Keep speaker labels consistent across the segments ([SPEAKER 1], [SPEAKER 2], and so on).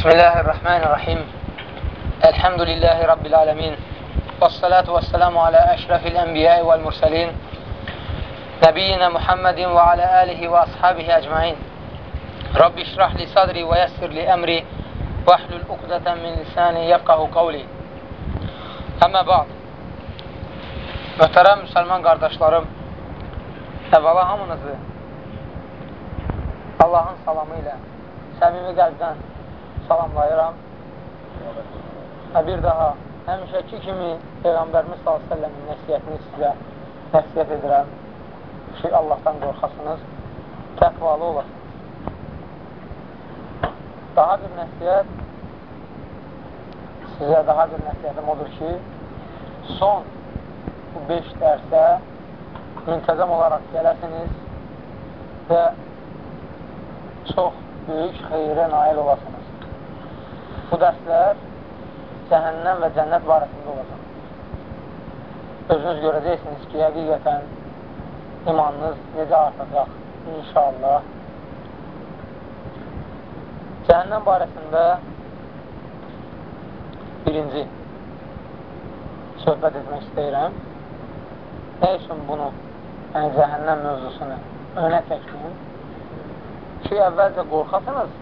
[SPEAKER 1] Bismillahirrahmanirrahim. Elhamdülillahi Rabbil alemin. Vessalatu vesselamu ala eşrafil enbiyai vel mursalin. Nebiyyina Muhammedin ve ala alihi ve ashabihi ecmain. Rabbi şrah li sadri ve yessir li emri. Vahlul uqdatan min lisani yefkahu kavli. Əmmə ba'd. Möhtərəm müsəlman qardaşlarım, əvvəla hamınızı Allahın salamı ilə, səmimi qəlbdən salamlayıram və bir daha həmişəki kimi Peyğəmbərimiz s.ə.v-in nəsiyyətini sizə nəsiyyət edirəm ki, Allahdan qorxasınız, təqvalı olasınız. Daha bir nəsiyyət sizə daha bir nəsiyyətim odur ki, son bu 5 dərsə müntəzəm olaraq gələsiniz və çox böyük xeyrə nail olasınız. Bu dərslər cəhənnəm və cənnət barəsində olacaq. Özünüz görəcəksiniz ki, həqiqətən imanınız necə artacaq inşallah. Cəhənnəm barəsində birinci söhbət etmək istəyirəm. Nə üçün bunu, yəni cəhənnəm mövzusunu önə çəkdim? Ki, əvvəlcə qorxasınız,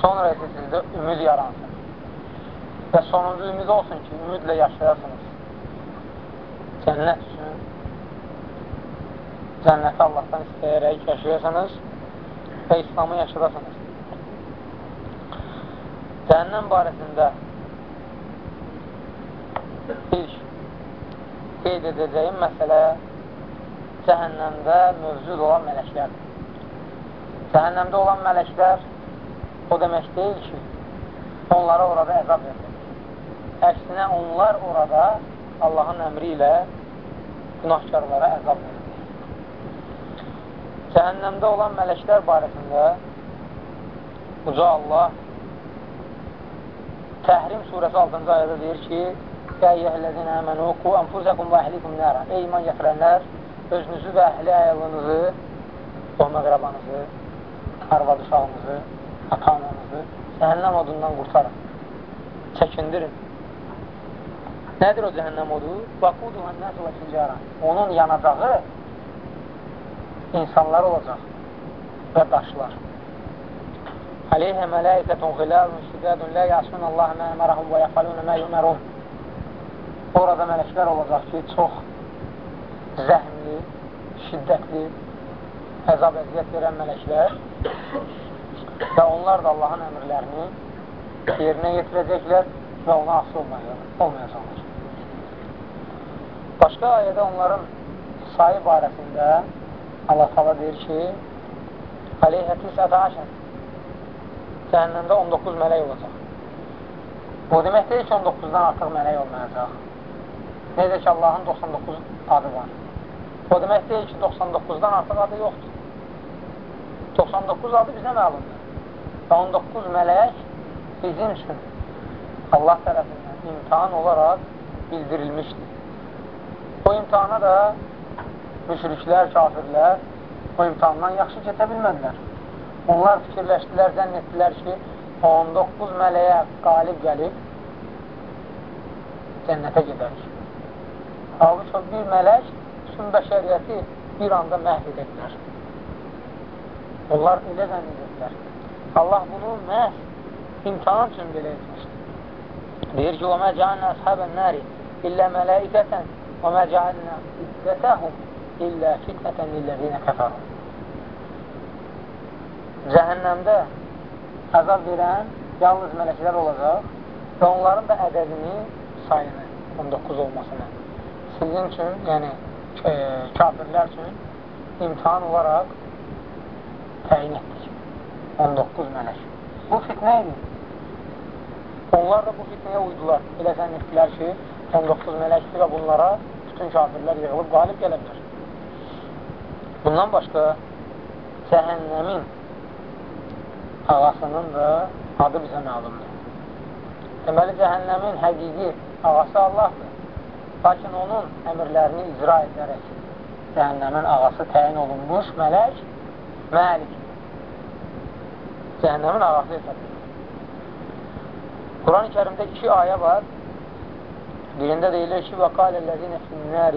[SPEAKER 1] sonra isə sizdə ümid yaransın. Və sonuncu ümid olsun ki, ümidlə yaşayasınız. Cənnət üçün cənnəti Allahdan istəyərək yaşayasınız və İslamı yaşadasınız. Cəhənnəm barəsində ilk qeyd edəcəyim məsələ cəhənnəmdə mövcud olan mələklərdir. Cəhənnəmdə olan mələklər o demək deyil ki, onlara orada əzab verilir. Əksinə onlar orada Allahın əmri ilə günahkarlara əzab verilir. Cəhənnəmdə olan mələklər barəsində Uca Allah Təhrim surəsi 6-cı ayədə deyir ki, Yə eyyəhləzinə əmənu qu ənfuzəkum və əhlikum nəra. Ey iman gətirənlər, özünüzü və əhli əyalınızı, doğma qrabanızı, arvad uşağınızı, ata-ananızı cəhənnəm odundan qurtarın. Çəkindirin. Nədir o cəhənnəm odu? Vaqudu hənnəs və ticara. Onun yanacağı insanlar olacaq və daşlar. Aleyhə mələikətun xilalun şidədun lə yasun Allah mə əmərəhum və yəfəlunə mə yümərun. Orada mələklər olacaq ki, çox zəhmli, şiddətli, əzab əziyyət verən mələklər və onlar da Allahın əmrlərini yerinə yetirəcəklər və ona asıl olmayacaqlar. Başqa ayədə onların sayı barəsində Allah tala deyir ki, Aleyhə tisətə aşən cəhənnəmdə 19 mələk olacaq. Bu demək deyil ki, 19-dan artıq mələk olmayacaq. Necə ki, Allahın 99 adı var. O demək deyil ki, 99-dan artıq adı yoxdur. 99 adı bizə məlumdur. Və 19 mələk bizim üçün Allah tərəfindən imtihan olaraq bildirilmişdir. Bu imtihana da müşriklər, kafirlər bu imtihandan yaxşı keçə bilmədilər. Onlar fikirləşdilər, zənn etdilər ki, 19 mələyə qalib gəlib cənnətə gedərik. Halbuki bir mələk bütün bəşəriyyəti bir anda məhv edəklər. Onlar elə zənn edirlər. Allah bunu məhv imtihan üçün belə etmişdir. Deyir ki, وَمَا جَعَلْنَا أَصْحَابَ النَّارِ إِلَّا مَلَائِكَةً وَمَا جَعَلْنَا إِدَّتَهُمْ إِلَّا فِتْنَةً لِلَّذِينَ كَفَرُوا Cəhənnəmdə əzab verən yalnız mələklər olacaq və onların da ədədini, sayını, 19 olmasını sizin üçün, yəni e, kafirlər üçün imtihan olaraq təyin etdik. 19 mələk. Bu fitnə idi. Onlar da bu fitnəyə uydular. Elə zənn etdilər ki, 19 mələkdir və bunlara bütün kafirlər yığılıb qalib gələ bilər. Bundan başqa cəhənnəmin ağasının da adı bizə məlumdur. Deməli, cəhənnəmin həqiqi ağası Allahdır. Lakin onun əmirlərini icra edərək cəhənnəmin ağası təyin olunmuş mələk Məlik Cəhənnəmin ağası hesab edir. Quran-ı kərimdə iki ayə var. Birində deyilir ki, وَقَالَ الَّذِينَ فِي النَّارِ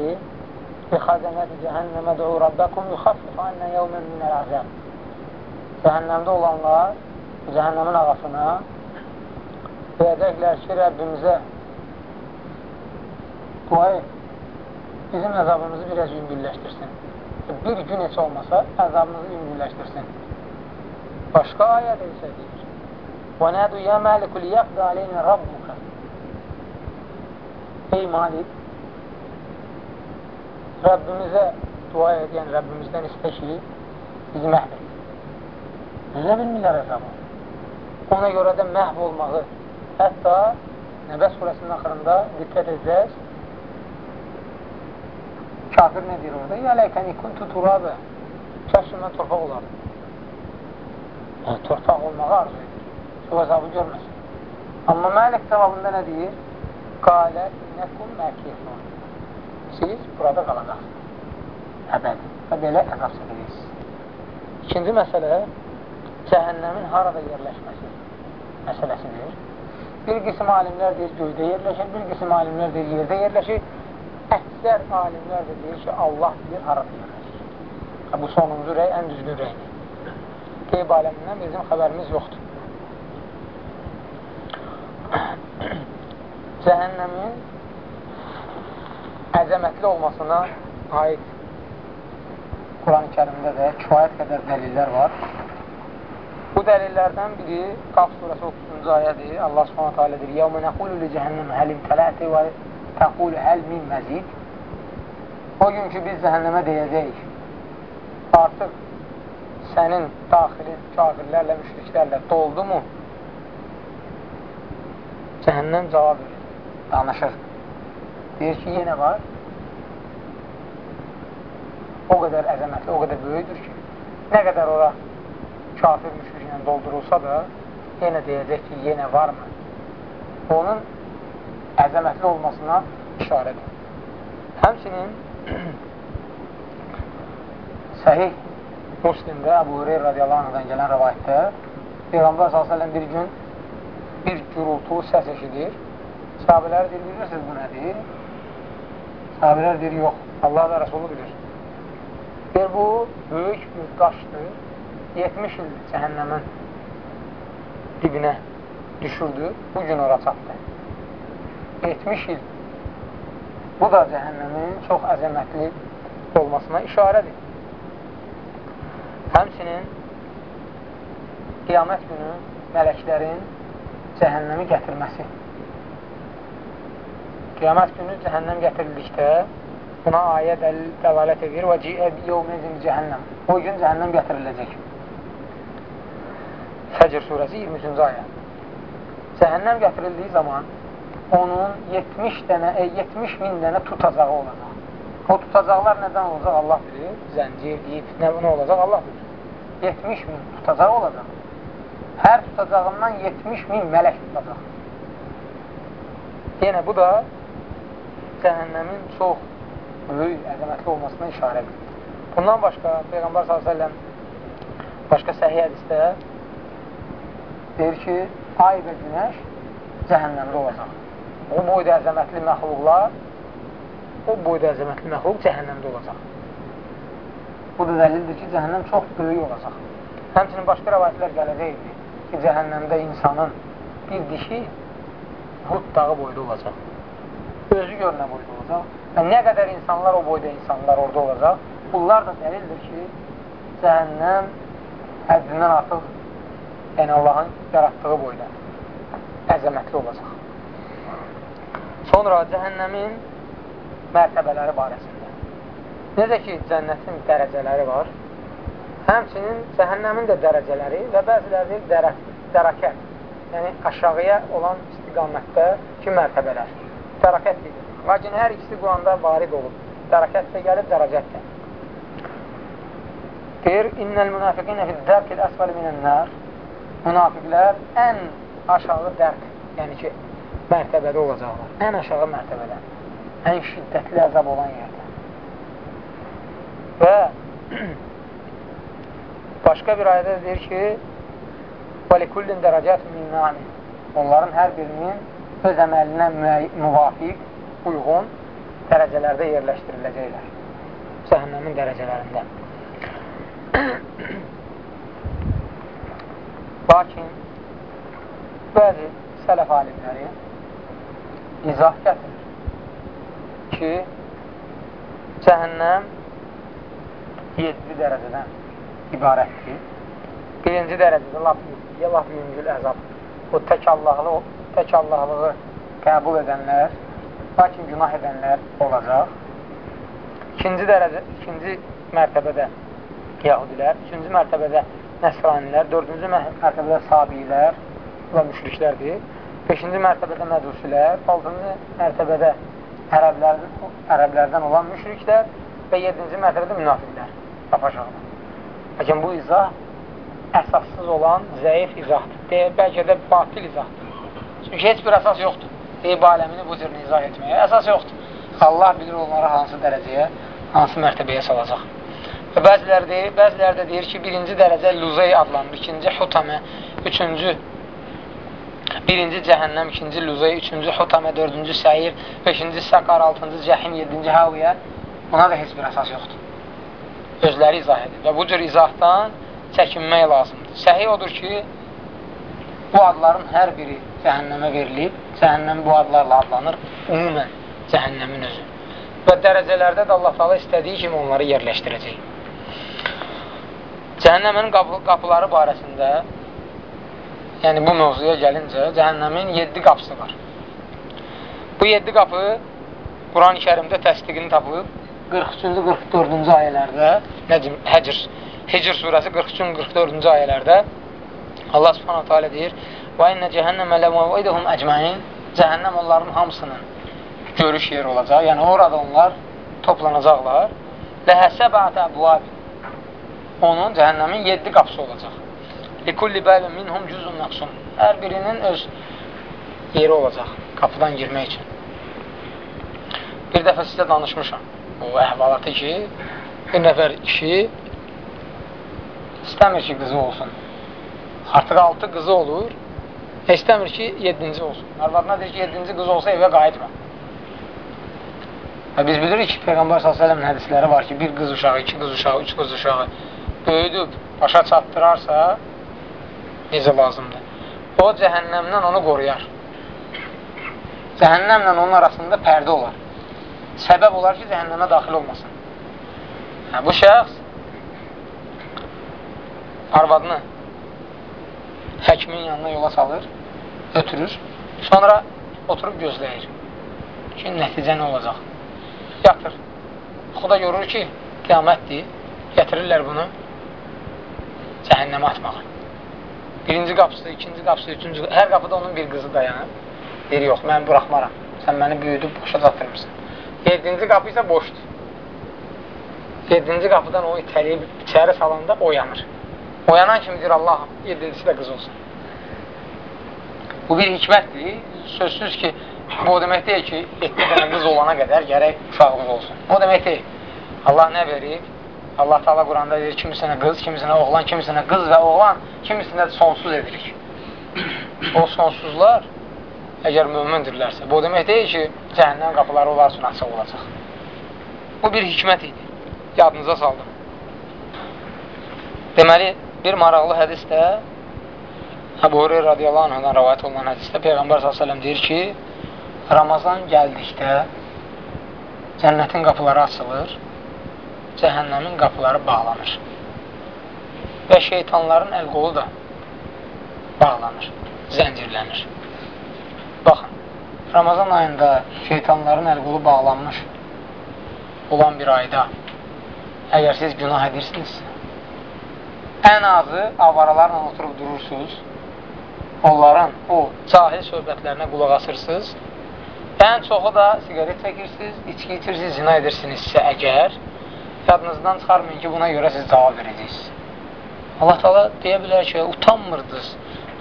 [SPEAKER 1] بِخَزَنَةِ جَهَنَّمَ دُعُوا رَبَّكُمْ يُخَفِّفَ عَنَّا يَوْمًا مِنَ الْعَذَابِ Cəhənnəmdə olanlar cəhənnəmin ağasına deyəcəklər ki, Rəbbimizə dua et, bizim əzabımızı biraz yüngülləşdirsin. Bir gün heç olmasa əzabımızı yüngülləşdirsin. Başqa ayədə isə deyir. وَنَادُ يَا مَالِكُ لِيَقْدَ عَلَيْنَا رَبُّكَ Ey Malik, Rəbbimizə dua et, yəni Rəbbimizdən istə ki, bizi məhv et. Necə bilmirlər əzabı? Ona görə də məhv olmağı, hətta Nəbə surəsinin axırında diqqət edəcək, kafir nə deyir orada? Ya ləkəni kuntu turabə, kəşkin mən torpaq olardım. Yəni, torpaq olmağı arzu edir. Su əzabı görməsin. Amma Məlik cavabında nə deyir? Qalə innəkum məkifun. Siz burada qalacaqsınız. Əbədi. Və belə əzab çəkilirsiniz. İkinci məsələ cəhənnəmin harada yerləşməsi məsələsidir. Bir qism alimlər deyir göydə yerləşir, bir qism alimlər deyir yerdə yerləşir. Əksər alimlər də deyir ki, Allah bilir harada yerləşir. Bu sonuncu rəy ən düzgün rəydir. Qeyb aləmindən bizim xəbərimiz yoxdur. Cəhənnəmin əzəmətli olmasına aid Quran-ı kərimdə də kifayət qədər dəlillər var. Bu dəlillərdən biri Qaf surəsi 30-cu ayədir. Allah subhanətə alə deyir, Yəvmə nəqulu li cəhənnəm həlim tələti və təqulu həl min məzid. O gün ki, biz cəhənnəmə deyəcəyik, artıq sənin daxilin kafirlərlə, müşriklərlə doldu mu? Cəhənnəm cavab verir, danışır. Deyir ki, yenə var. O qədər əzəmətli, o qədər böyüdür ki, nə qədər ora kafir müşriklə doldurulsa da, yenə deyəcək ki, yenə varmı? Onun əzəmətli olmasına işarədir. Həmçinin səhih Muslimdə Əbu Hüreyr radiyallahu anhadan gələn rəvayətdə Peyğəmbər s.ə.v bir gün bir gürultu səs eşidir. Sahabələr deyir, bilirsiniz bu nədir? Sahabələr deyir, yox, Allah və Rəsulü bilir. Deyir, bu böyük bir daşdır. 70 il cəhənnəmin dibinə düşürdü. Bu gün ora çatdı. 70 il. Bu da cəhənnəmin çox əzəmətli olmasına işarədir. Həmçinin qiyamət günü mələklərin cəhənnəmi gətirməsi. Qiyamət günü cəhənnəm gətirildikdə buna ayə dəlalət edir və ciə yevmezin cəhənnəm. O gün cəhənnəm gətiriləcək. Fəcr surəsi 23-cü ayə. Cəhənnəm gətirildiyi zaman onun 70 dənə, e, 70 min dənə tutacağı olacaq. O tutacaqlar nədən olacaq Allah bilir. Zəncir, ip, nə, nə olacaq Allah bilir. 70 min tutacaq olacaq. Hər tutacağından 70 min mələk tutacaq. Yenə bu da cəhənnəmin çox böyük, əzəmətli olmasına işarədir. Bundan başqa Peyğəmbər s.ə.v başqa səhiyyə hədisdə deyir ki, ay və günəş cəhənnəmdə olacaq. O boyda əzəmətli məxluqlar o boyda əzəmətli məxluq cəhənnəmdə olacaq. Bu da dəlildir ki, cəhənnəm çox böyük olacaq. Həmçinin başqa rəvayətlər gələcəkdir ki, cəhənnəmdə insanın bir dişi Hud dağı boyda olacaq. Özü görünə boyda olacaq. Və nə qədər insanlar o boyda insanlar orada olacaq, bunlar da dəlildir ki, cəhənnəm həddindən artıq yəni Allahın yaratdığı boyda əzəmətli olacaq. Sonra cəhənnəmin mərtəbələri barəsində. Necə ki, cənnətin dərəcələri var, həmçinin cəhənnəmin də dərəcələri və bəziləri dərə, dərəkət, yəni aşağıya olan istiqamətdə ki, mərtəbələr. Dərəkət deyilir. Lakin hər ikisi Quranda varid olub. Dərəkət də gəlib, dərəcət də. Deyir, innəl münafiqinə fiddərkil əsfəli minənlər Münafiqlər ən aşağı dərk, yəni ki, mərtəbədə olacaqlar. Ən aşağı mərtəbədə ən şiddətli əzab olan yerdə. Və başqa bir ayədə deyir ki, وَلِكُلِّنْ دَرَجَاتٍ مِنْ نَعْمٍ onların hər birinin öz əməlinə müvafiq, uyğun dərəcələrdə yerləşdiriləcəklər. Cəhənnəmin dərəcələrində. Lakin bəzi sələf alimləri izah gətirir ki, cəhənnəm 7 dərəcədən ibarətdir. Birinci dərəcədə laf laf yüngül əzab. O tək Allahlı, tək Allahlığı qəbul edənlər, lakin günah edənlər olacaq. İkinci dərəcə, ikinci mərtəbədə yahudilər, üçüncü mərtəbədə nəsranilər, dördüncü mərtəbədə sabilər və müşriklərdir. Beşinci mərtəbədə mədusilər, altıncı mərtəbədə ərəblər, ərəblərdən olan müşriklər və yedinci mərtəbədə münafiqlər, laf aşağıda. Lakin bu izah əsassız olan zəif izahdır. Deyək, bəlkə də batil izahdır. Çünki heç bir əsas yoxdur. Deyib aləmini bu cür izah etməyə. Əsas yoxdur. Allah bilir onları hansı dərəcəyə, hansı mərtəbəyə salacaq. Və bəziləri deyir, bəziləri də deyir ki, birinci dərəcə luzey adlanır, ikinci xutamə, üçüncü birinci cəhənnəm, ikinci luzey, üçüncü xutamə, dördüncü səyir, beşinci səqar, altıncı cəhim, yedinci həviyə. Buna da heç bir əsas yoxdur. Özləri izah edir. Və bu cür izahdan çəkinmək lazımdır. Səhi odur ki, bu adların hər biri cəhənnəmə verilib, cəhənnəm bu adlarla adlanır, umumən cəhənnəmin özü. Və dərəcələrdə də Allah Taala istədiyi kimi onları yerləşdirəcək. Cəhənnəmin qapı, qapıları barəsində, yəni bu mövzuya gəlincə, cəhənnəmin 7 qapısı var. Bu 7 qapı Quran-ı kərimdə təsdiqini tapıb, 43-cü, 44-cü ayələrdə, Nəcm, Həcr Hicr surəsi 43-44-cü ayələrdə Allah subhanahu teala deyir Və innə cəhənnəmə ləməviduhum əcməin Cəhənnəm onların hamısının görüş yeri olacaq. Yəni orada onlar toplanacaqlar. Ləhəsəbətə əbvabi Onun cəhənnəmin 7 qapısı olacaq. Likulli bəlin minhum cüzun məqsum Hər birinin öz yeri olacaq qapıdan girmək üçün. Bir dəfə sizə danışmışam o əhvalatı ki, bir nəfər kişi istəmir ki, qızı olsun. Artıq altı qızı olur, istəmir ki, yedinci olsun. Arvadına deyir ki, yedinci qız olsa evə qayıtma. Və biz bilirik ki, Peyğəmbər s.ə.v-in hədisləri var ki, bir qız uşağı, iki qız uşağı, üç qız uşağı böyüdüb, başa çatdırarsa, necə lazımdır? O, cəhənnəmdən onu qoruyar. Cəhənnəmlə onun arasında pərdə olar. Səbəb olar ki, cəhənnəmə daxil olmasın. Hə, bu şəxs arvadını həkimin yanına yola salır, ötürür, sonra oturub gözləyir ki, nəticə nə olacaq? Yatır. Xuda görür ki, qiyamətdir, gətirirlər bunu cəhənnəmə atmağa. Birinci qapısı, ikinci qapısı, üçüncü hər qapıda onun bir qızı dayanır. Deyir, yox, mən buraxmaram. Sən məni büyüdüb boşa çatdırmısan. Yedinci qapı isə boşdur. Yedinci qapıdan o itəliyib içəri salanda o yanır. Oyanan kimi deyir Allah, yedincisi də qız olsun. Bu bir hikmətdir. Sözsüz ki, bu o demək deyil ki, 7 dənə qız olana qədər gərək uşaqlıq olsun. O demək deyil. Allah nə verir? Allah Taala Quranda deyir, kimisinə qız, kimisinə oğlan, kimisinə qız və oğlan, kimisinə sonsuz edirik. O sonsuzlar əgər mümindirlərsə, bu demək deyil ki, cəhənnəm qapıları onlar üçün açıq olacaq. Bu bir hikmət idi. Yadınıza saldım. Deməli, Bir maraqlı hədisdə Əbu Hureyr radiyallahu anhdan rəvayət olunan hədisdə Peyğəmbər s.ə.v deyir ki, Ramazan gəldikdə cənnətin qapıları açılır, cəhənnəmin qapıları bağlanır və şeytanların əl qolu da bağlanır, zəncirlənir. Baxın, Ramazan ayında şeytanların əl qolu bağlanmış olan bir ayda əgər siz günah edirsinizsə, ən azı avaralarla oturub durursunuz, onların o cahil söhbətlərinə qulaq asırsınız, ən çoxu da sigaret çəkirsiniz, içki itirsiniz, zina edirsinizsə əgər, yadınızdan çıxarmayın ki, buna görə siz cavab verəcəksiniz. Allah Taala deyə bilər ki, utanmırdınız.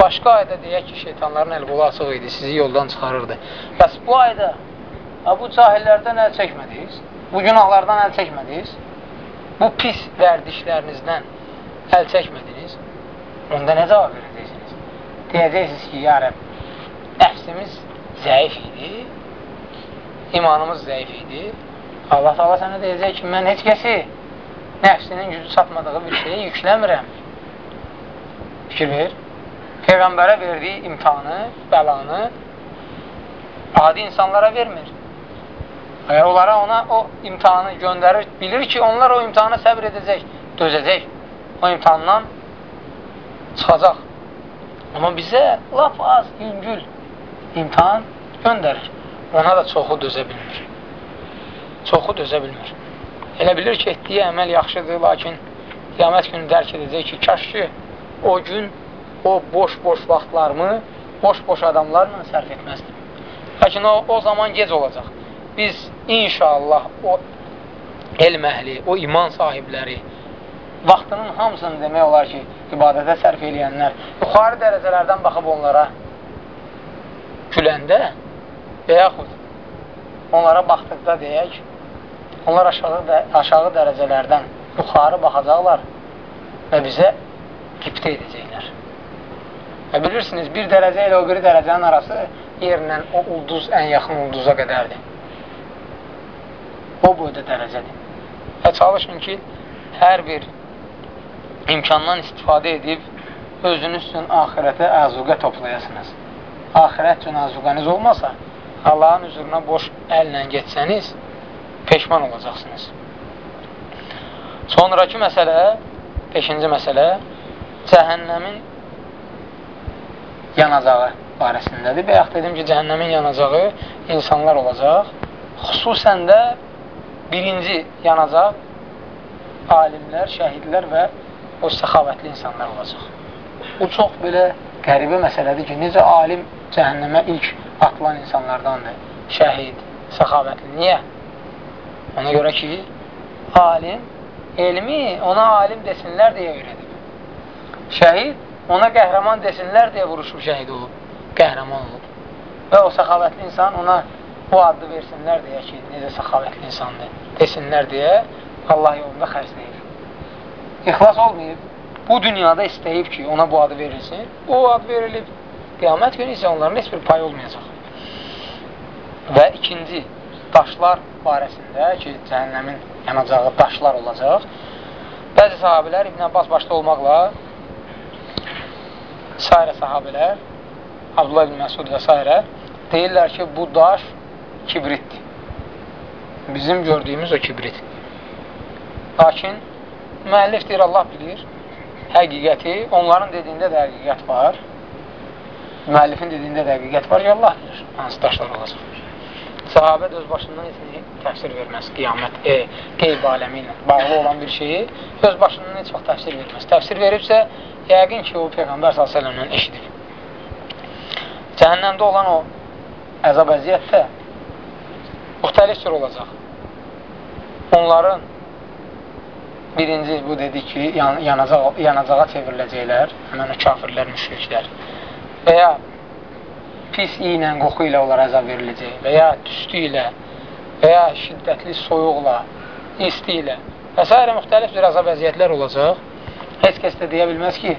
[SPEAKER 1] Başqa ayda deyək ki, şeytanların əl qolu açıq idi, sizi yoldan çıxarırdı. Bəs bu ayda bu cahillərdən əl çəkmədiniz, bu günahlardan əl çəkmədiniz, bu pis vərdişlərinizdən əl çəkmədiniz, onda nə cavab verəcəksiniz? Deyəcəksiniz ki, ya Rəb, nəfsimiz zəif idi, imanımız zəif idi. Allah Allah sənə deyəcək ki, mən heç kəsi nəfsinin gücü çatmadığı bir şeyi yükləmirəm. Fikir ver. Peyğəmbərə verdiyi imtihanı, bəlanı adi insanlara vermir. Əgər onlara ona o imtihanı göndərir, bilir ki, onlar o imtihana səbr edəcək, dözəcək. O imtihandan çıxacaq. Amma bizə laf az, yüngül imtihan göndərir. Ona da çoxu dözə bilmir. Çoxu dözə bilmir. Elə bilir ki, etdiyi əməl yaxşıdır, lakin qiyamət günü dərk edəcək ki, kaş ki, o gün o boş-boş vaxtlarımı boş-boş adamlarla sərf etməzdim. Lakin o, o zaman gec olacaq. Biz inşallah o elm əhli, o iman sahibləri, vaxtının hamısını demək olar ki, ibadətə sərf eləyənlər, yuxarı dərəcələrdən baxıb onlara güləndə və yaxud onlara baxdıqda deyək, onlar aşağı, aşağı dərəcələrdən yuxarı baxacaqlar və bizə qiptə edəcəklər. Və bilirsiniz, bir dərəcə ilə o biri dərəcənin arası yerlə o ulduz ən yaxın ulduza qədərdir. O boyda dərəcədir. Və çalışın ki, hər bir imkandan istifadə edib özünüz üçün axirətə əzuqə toplayasınız. Axirət üçün əzuqəniz olmasa, Allahın üzruna boş əllə getsəniz, peşman olacaqsınız. Sonraki məsələ, beşinci məsələ, cəhənnəmin yanacağı barəsindədir. Bəyək dedim ki, cəhənnəmin yanacağı insanlar olacaq. Xüsusən də birinci yanacaq alimlər, şəhidlər və o səxavətli insanlar olacaq. Bu çox belə qəribə məsələdir ki, necə alim cəhənnəmə ilk atılan insanlardandır. Şəhid, səxavətli. Niyə? Ona görə ki, alim elmi ona alim desinlər deyə öyrədib. Şəhid ona qəhrəman desinlər deyə vuruşub şəhid olub, qəhrəman olub. Və o səxavətli insan ona bu addı versinlər deyə ki, necə səxavətli insandır, desinlər deyə Allah yolunda xərcləyir. İxlas olmayıb, bu dünyada istəyib ki, ona bu adı verilsin, o ad verilib, qiyamət günü isə onların heç bir pay olmayacaq. Və ikinci, daşlar barəsində ki, cəhənnəmin yanacağı daşlar olacaq. Bəzi sahabilər İbn Abbas başda olmaqla s. sahabələr Abdullah ibn Məsud və s. deyirlər ki, bu daş kibritdir. Bizim gördüyümüz o kibrit. Lakin müəllif deyir, Allah bilir həqiqəti, onların dediyində də həqiqət var. Müəllifin dediyində də həqiqət var, ya Allah bilir hansı daşlar olacaq. Sahabə də öz başından heç təfsir verməz qiyamət, e, qeyb aləmi ilə bağlı olan bir şeyi öz başından heç vaxt təfsir verməz. Təfsir veribsə, yəqin ki, o Peyğəmbər s.ə.v-dən eşidib. Cəhənnəmdə olan o əzab əziyyətdə müxtəlif cür olacaq. Onların birinci bu dedi ki, yan, yanacaq, yanacağa çevriləcəklər, həmən o kafirlər, müşriklər və ya pis ilə, qoxu ilə onlara əzab veriləcək və ya tüstü ilə və ya şiddətli soyuqla, isti ilə və s. müxtəlif bir əzab əziyyətlər olacaq. Heç kəs də deyə bilməz ki,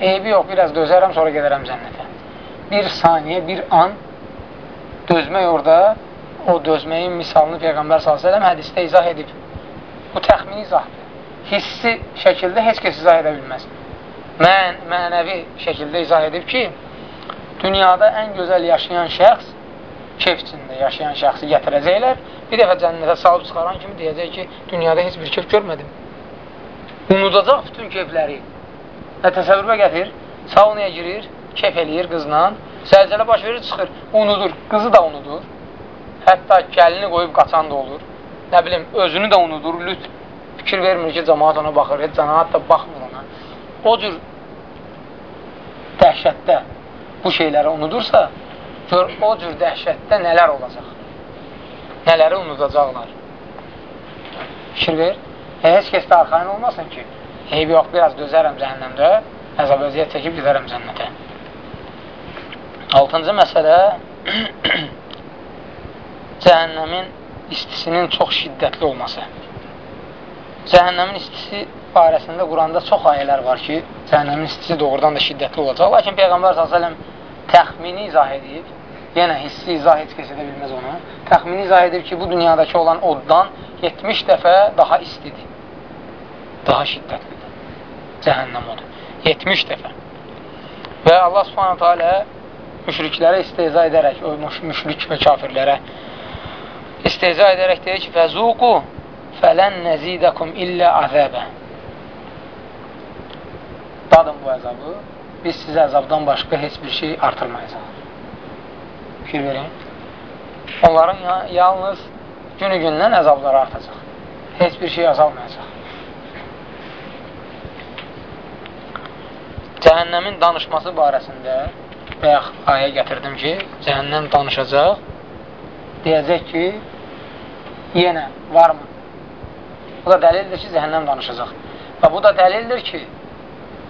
[SPEAKER 1] eybi yox, biraz dözərəm, sonra gedərəm cənnətə. Bir saniyə, bir an dözmək orada, o dözməyin misalını Peyğəmbər s.ə.v hədisdə izah edib. Bu təxmini izahdır. Hissi şəkildə heç kəs izah edə bilməz. Mən, mənəvi şəkildə izah edib ki, dünyada ən gözəl yaşayan şəxs keyf içində yaşayan şəxsi gətirəcəklər. Bir dəfə cənnətə salıb çıxaran kimi deyəcək ki, dünyada heç bir keyf görmədim. Unudacaq bütün keyfləri. Və təsəvvürə gətir, saunaya girir, keyf eləyir qızla, zəlzələ baş verir, çıxır, unudur, qızı da unudur. Hətta gəlini qoyub qaçan da olur. Nə bilim, özünü də unudur, lüt fikir vermir ki, cəmaat ona baxır, heç cəmaat da baxmır ona. O cür dəhşətdə bu şeyləri unudursa, gör o cür dəhşətdə nələr olacaq. Nələri unudacaqlar. Fikir ver. E, heç kəs də arxain olmasın ki, eyb yox, biraz dözərəm cəhənnəmdə, əzab əziyyət çəkib gedərəm cənnətə. Altıncı məsələ cəhənnəmin istisinin çox şiddətli olması. Cəhənnəmin istisi barəsində Quranda çox ayələr var ki, cəhənnəmin istisi doğrudan da şiddətli olacaq. Lakin Peyğəmbər s.ə.v təxmini izah edib, yenə hissi izah heç kəs edə bilməz onu, təxmini izah edib ki, bu dünyadakı olan oddan 70 dəfə daha istidir, daha şiddətlidir, cəhənnəm odur, 70 dəfə. Və Allah subhanətə alə müşriklərə isteza edərək, o müşrik və kafirlərə isteza edərək deyir ki, fəzuqu fələn nəzidəkum illə əzəbə dadın bu əzabı, biz sizə əzabdan başqa heç bir şey artırmayacaq. Fikir verin. Onların yalnız günü gündən əzabları artacaq. Heç bir şey azalmayacaq. Cəhənnəmin danışması barəsində bayaq ayə gətirdim ki, cəhənnəm danışacaq, deyəcək ki, yenə varmı? Bu da dəlildir ki, cəhənnəm danışacaq. Və bu da dəlildir ki,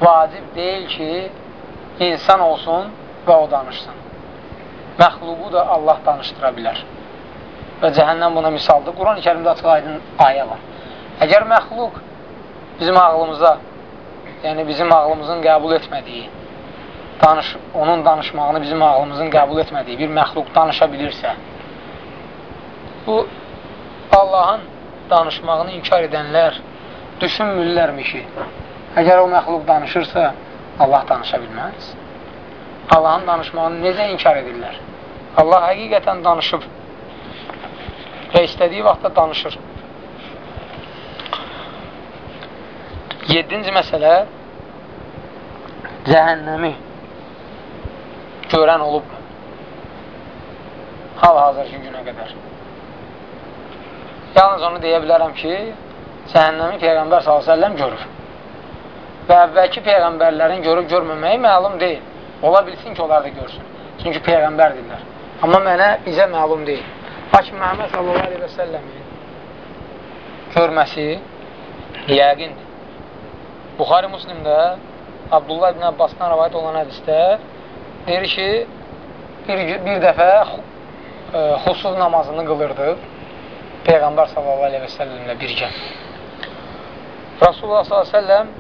[SPEAKER 1] vacib deyil ki, insan olsun və o danışsın. Məxlubu da Allah danışdıra bilər. Və cəhənnəm buna misaldır. Quran-ı kərimdə açıq aydın ayə var. Əgər məxluq bizim ağlımıza, yəni bizim ağlımızın qəbul etmədiyi, danış, onun danışmağını bizim ağlımızın qəbul etmədiyi bir məxluq danışa bilirsə, bu Allahın danışmağını inkar edənlər düşünmürlərmi ki, Əgər o məxluq danışırsa, Allah danışa bilməz. Allahın danışmağını necə inkar edirlər? Allah həqiqətən danışıb və istədiyi vaxtda danışır. Yedinci məsələ cəhənnəmi görən olub hal-hazırki günə qədər. Yalnız onu deyə bilərəm ki, cəhənnəmi Peyğəmbər s.ə.v görür və əvvəlki peyğəmbərlərin görüb görməməyi məlum deyil. Ola bilsin ki, onlar da görsün. Çünki peyğəmbərdirlər. Amma mənə, bizə məlum deyil. Lakin Məhəmməd sallallahu aleyhi və səlləmin görməsi yəqindir. Buxari Müslimdə Abdullah ibn Abbasdan rəvayət olan hədistə deyir ki, bir, bir dəfə e, xusuf namazını qılırdı Peyğəmbər sallallahu aleyhi və səlləmlə birgə. Rasulullah sallallahu aleyhi və səlləm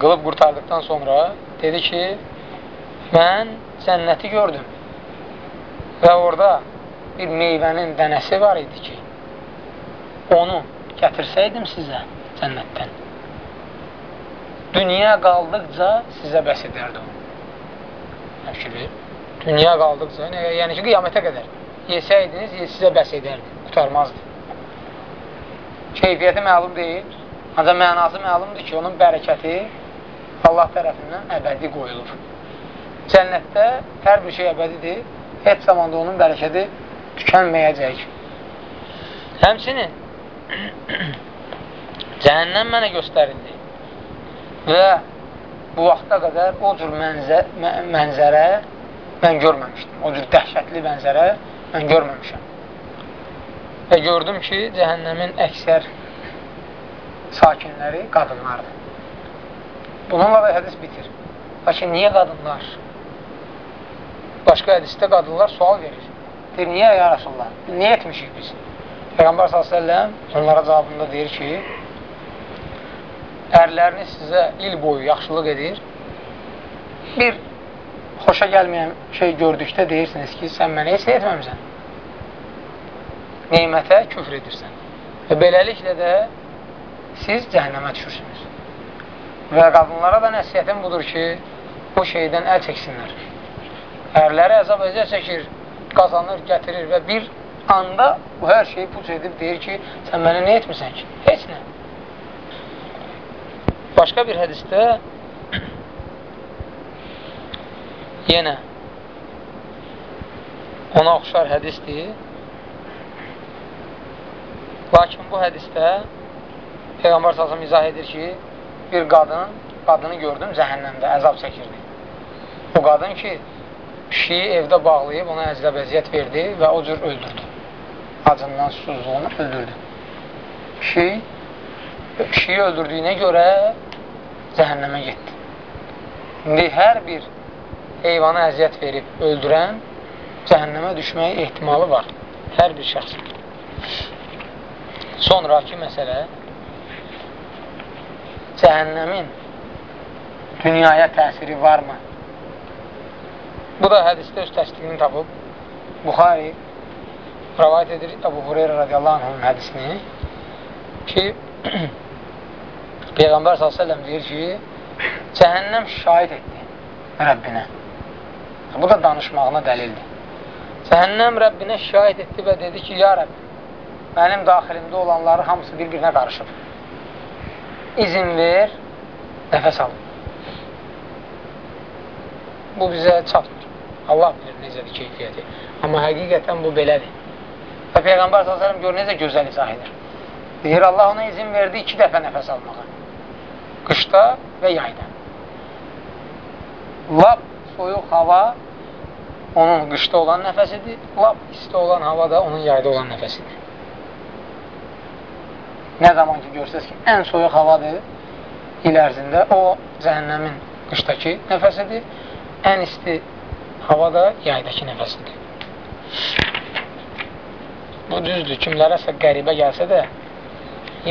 [SPEAKER 1] qılıb qurtardıqdan sonra dedi ki, mən cənnəti gördüm və orada bir meyvənin dənəsi var idi ki, onu gətirsəydim sizə cənnətdən, dünya qaldıqca sizə bəs edərdi o. Fikir Dünya qaldıqca, yəni ki, qiyamətə qədər yesəydiniz, sizə bəs edərdi, qutarmazdı. Keyfiyyəti məlum deyil, ancaq mənası məlumdur ki, onun bərəkəti Allah tərəfindən əbədi qoyulur. Cənnətdə hər bir şey əbədidir, heç zamanda onun bərəkəti tükənməyəcək. Həmçinin cəhənnəm mənə göstərildi və bu vaxta qədər o cür mənzə, mənzərə mən görməmişdim. O cür dəhşətli mənzərə mən görməmişəm. Və gördüm ki, cəhənnəmin əksər sakinləri qadınlardır. Bununla da hədis bitir. Lakin niyə qadınlar? Başqa hədisdə qadınlar sual verir. Deyir, niyə ya Rasulullah? Niyə etmişik biz? Peyğəmbər s.ə.v onlara cavabında deyir ki, ərləriniz sizə il boyu yaxşılıq edir. Bir xoşa gəlməyən şey gördükdə deyirsiniz ki, sən mənə heç etməmsən. Neymətə küfr edirsən. Və beləliklə də siz cəhənnəmə düşürsünüz. Və qadınlara da nəsiyyətim budur ki, bu şeydən əl çəksinlər. Ərləri əzab əziyyət çəkir, qazanır, gətirir və bir anda bu hər şeyi puç edib deyir ki, sən mənə nə etmirsən ki? Heç nə. Başqa bir hədisdə yenə ona oxşar hədisdir. Lakin bu hədisdə Peyğəmbər sazım izah edir ki, bir qadının, qadını gördüm cəhənnəmdə, əzab çəkirdi. O qadın ki, pişiyi evdə bağlayıb, ona əzləb əziyyət verdi və o cür öldürdü. Acından, susuzluğunu öldürdü. Pişiyi, pişiyi öldürdüyünə görə cəhənnəmə getdi. İndi hər bir heyvana əziyyət verib öldürən cəhənnəmə düşməyə ehtimalı var. Hər bir şəxsin. Sonraki məsələ cəhənnəmin dünyaya təsiri varmı? Bu da hədisdə öz təsdiqini tapıb. Buxari rəvayət edir Əbu Hureyra radiyallahu anhın hədisini ki, Peyğəmbər s.ə.v deyir ki, cəhənnəm şahid etdi Rəbbinə. Bu da danışmağına dəlildir. Cəhənnəm Rəbbinə şahid etdi və dedi ki, ya Rəbb, mənim daxilimdə olanları hamısı bir-birinə qarışıb. İzin ver, nəfəs alın. Bu bizə çatmır. Allah bilir necədir keyfiyyəti. Amma həqiqətən bu belədir. Və Peyğəmbər s.ə.v gör necə gözəl izah edir. Deyir, Allah ona izin verdi iki dəfə nəfəs almağa. Qışda və yayda. Lap soyuq hava onun qışda olan nəfəsidir, lap isti olan hava da onun yayda olan nəfəsidir. Nə zaman ki, görsəz ki, ən soyuq havadır il ərzində, o cəhənnəmin qışdakı nəfəsidir, ən isti hava da yaydakı nəfəsidir. Bu düzdür, kimlərəsə qəribə gəlsə də,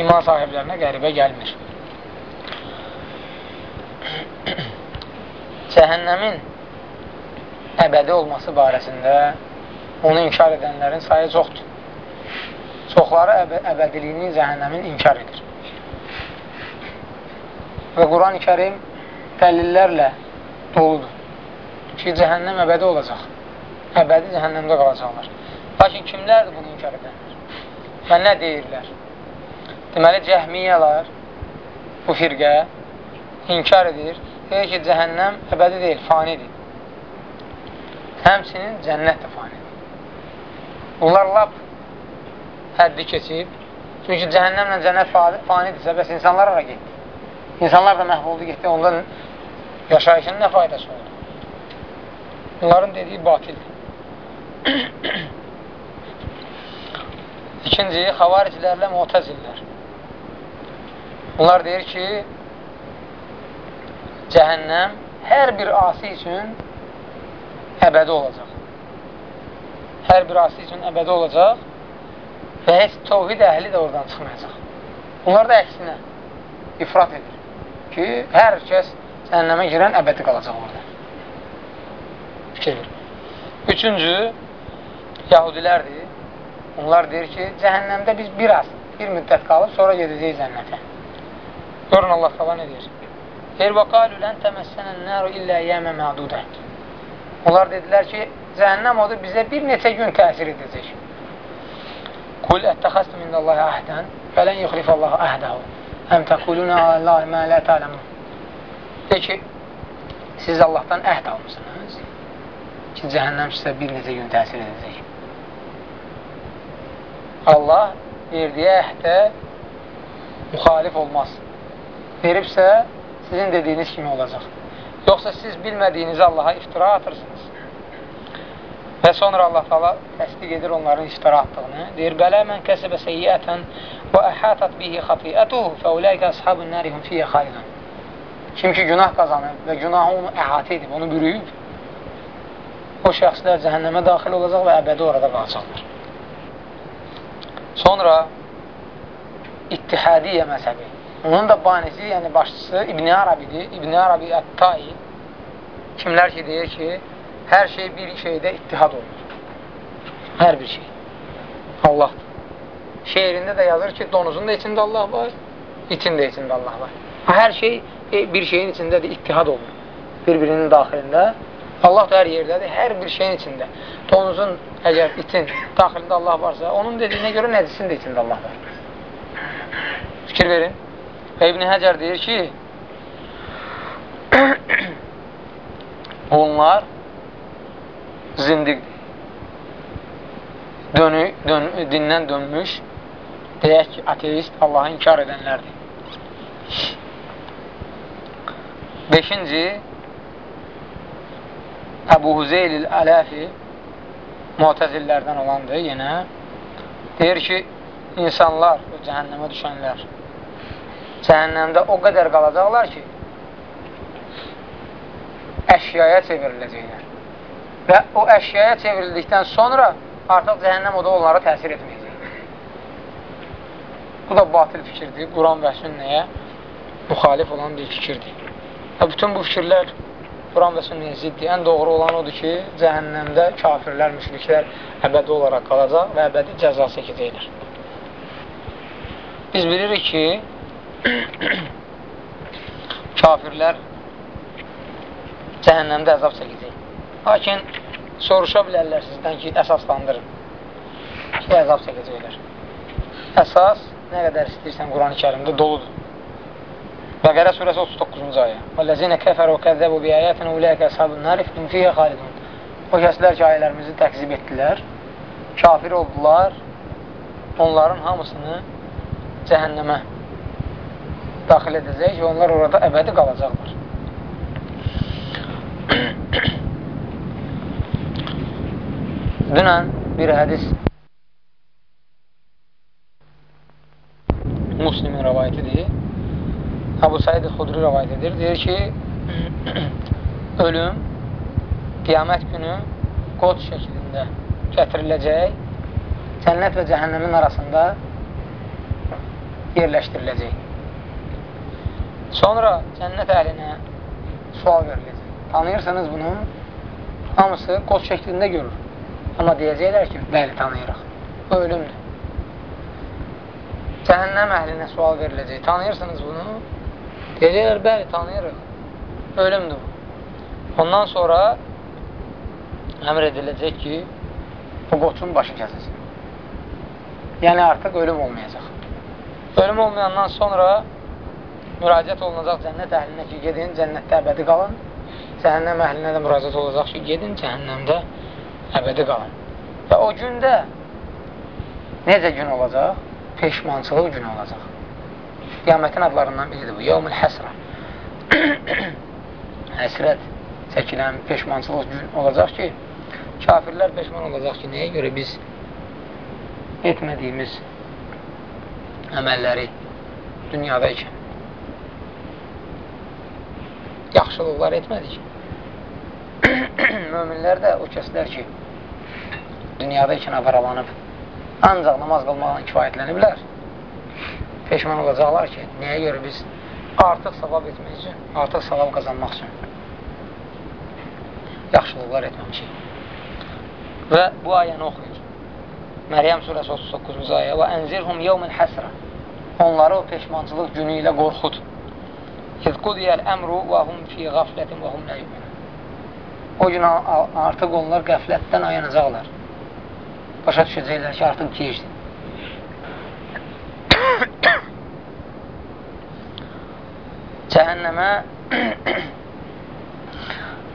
[SPEAKER 1] iman sahiblərinə qəribə gəlmir. Cəhənnəmin əbədi olması barəsində onu inkar edənlərin sayı çoxdur. Çoxları əb əbədiliyini cəhənnəmin inkar edir. Və Quran-ı kərim dəlillərlə doludur ki, cəhənnəm əbədi olacaq. Əbədi cəhənnəmdə qalacaqlar. Lakin kimlərdir bunu inkar edənlər? Və nə deyirlər? Deməli, cəhmiyyələr bu firqə inkar edir. Deyir ki, cəhənnəm əbədi deyil, fanidir. Həmsinin cənnət də fanidir. Bunlar lap həddi keçib. Çünki cəhənnəmlə cənnət fanidirsə, bəs insanlar ara getdi. İnsanlar da məhv oldu, getdi. Ondan yaşayışının nə faydası oldu? Bunların dediyi batildir. İkinci, xavaricilərlə muhtəzillər. Bunlar deyir ki, cəhənnəm hər bir asi üçün əbədi olacaq. Hər bir asi üçün əbədi olacaq və heç tovhid əhli də oradan çıxmayacaq. Bunlar da əksinə ifrat edir ki, hər kəs cəhənnəmə girən əbədi qalacaq orada fikir verir. Üçüncü, yahudilərdir. Onlar deyir ki, cəhənnəmdə biz biraz, bir müddət qalıb, sonra gedəcəyik cənnətə. Görün Allah qala nə deyir? Deyir, qalü lən təməssənən nəru illə yəmə mədudə. Onlar dedilər ki, cəhənnəm odur, bizə bir neçə gün təsir edəcək. Qul ətəxəstü minəllahi əhdən fələn yuxlifəllahu əhdəhu. Həm təqulunə Allahi mə lə tələmun. De ki, siz Allahdan əhd almışsınız ki, cəhənnəm sizə bir neçə gün təsir edəcək. Allah verdiyi əhdə müxalif olmaz. Veribsə, sizin dediyiniz kimi olacaq. Yoxsa siz bilmədiyinizi Allaha iftira atırsınız. Və sonra Allah qala təsdiq edir onların iftira atdığını. Deyir, bələ mən kəsəbə seyyiətən və əhatət bihi xatiyyətuhu fəuləykə əshabın nərihum fiyyə xalqan. Kim ki, günah qazanır və günahı onu əhatə edib, onu bürüyüb, o şəxslər cəhənnəmə daxil olacaq və əbədi orada qalacaqlar. Sonra ittihadiyyə məzəbi. Onun da banisi, yəni başçısı İbn Arabidir. İbn Arabi Ət-Tai kimlər ki, deyir ki, hər şey bir şeydə ittihad olunur. Hər bir şey. Allahdır. Şeirində də yazır ki, donuzun da içində Allah var, itin də içində Allah var. Hər şey e, bir şeyin içindədir, ittihad olunur. Bir-birinin daxilində Allah da hər yerdədir, hər bir şeyin içində. Donuzun, əgər itin daxilində Allah varsa, onun dediyinə görə nəcisin də içində Allah var. Fikir verin. Və İbn Həcər deyir ki, onlar zindiqdir. Dönü, dön, dindən dönmüş, deyək ki, ateist, Allahı inkar edənlərdir. Beşinci, Əbu Hüzeylil Ələfi mütəzillərdən olandır yenə. Deyir ki, insanlar, o cəhənnəmə düşənlər cəhənnəmdə o qədər qalacaqlar ki, əşyaya çevriləcəklər. Və o əşyaya çevrildikdən sonra artıq cəhənnəm o da onlara təsir etməyəcək. Bu da batil fikirdir. Quran və sünnəyə müxalif olan bir fikirdir. Və bütün bu fikirlər Quran və sünnəyə ziddir. Ən doğru olan odur ki, cəhənnəmdə kafirlər, müşriklər əbədi olaraq qalacaq və əbədi cəza çəkəcəklər. Biz bilirik ki, kafirlər cəhənnəmdə əzab çəkəcək. Lakin soruşa bilərlər sizdən ki, əsaslandırın ki, əzab çəkəcəklər. Əsas nə qədər istəyirsən Quran-ı kərimdə doludur. Bəqərə surəsi 39-cu ayə. وَالَّذِينَ كَفَرُوا كَذَّبُوا بِآيَاتِنَا أُولَٰئِكَ أَصْحَابُ النَّارِ هُمْ فِيهَا خَالِدُونَ O kəslər ki, ayələrimizi təkzib etdilər, kafir oldular, onların hamısını cəhənnəmə daxil edəcək ki, onlar orada əbədi qalacaqlar. Dünən bir hədis Muslimin rəvayətidir. Əbu Said Xudri rəvayət edir. Deyir ki, ölüm qiyamət günü qod şəklində gətiriləcək, cənnət və cəhənnəmin arasında yerləşdiriləcək. Sonra cənnət əhlinə sual veriləcək. Tanıyırsanız bunu, hamısı qod şəklində görür. Amma deyəcəklər ki, bəli, tanıyırıq. Bu ölümdür. Cəhənnəm əhlinə sual veriləcək. Tanıyırsınız bunu? Deyəcəklər, bəli, tanıyırıq. Ölümdür bu. Ondan sonra əmr ediləcək ki, bu qoçun başı kəsilsin. Yəni, artıq ölüm olmayacaq. Ölüm olmayandan sonra müraciət olunacaq cənnət əhlinə ki, gedin, cənnətdə əbədi qalın. Cəhənnəm əhlinə də müraciət olacaq ki, gedin, cəhənnəmdə əbədi qalın. Və o gündə necə gün olacaq? Peşmançılıq günü olacaq. Qiyamətin adlarından biridir bu. Yevmül həsrə. Həsrət çəkilən peşmançılıq gün olacaq ki, kafirlər peşman olacaq ki, nəyə görə biz etmədiyimiz əməlləri dünyada ikən yaxşılıqlar etmədik. Möminlər də o kəslər ki, dünyada ikən avaralanıb, ancaq namaz qılmaqla kifayətləniblər, peşman olacaqlar ki, nəyə görə biz artıq savab etmək üçün, artıq savab qazanmaq üçün yaxşılıqlar etməmişik. Və bu ayəni oxuyur. Məryəm surəsi 39-cu ayə və ənzirhum yevmin həsrə onları o peşmançılıq günü ilə qorxud. İz qudiyəl əmru və hum fi qaflətin və hum ləyumin. O gün artıq onlar qəflətdən ayanacaqlar. Başa düşəcəklər ki, artıq gecdir. Cəhənnəmə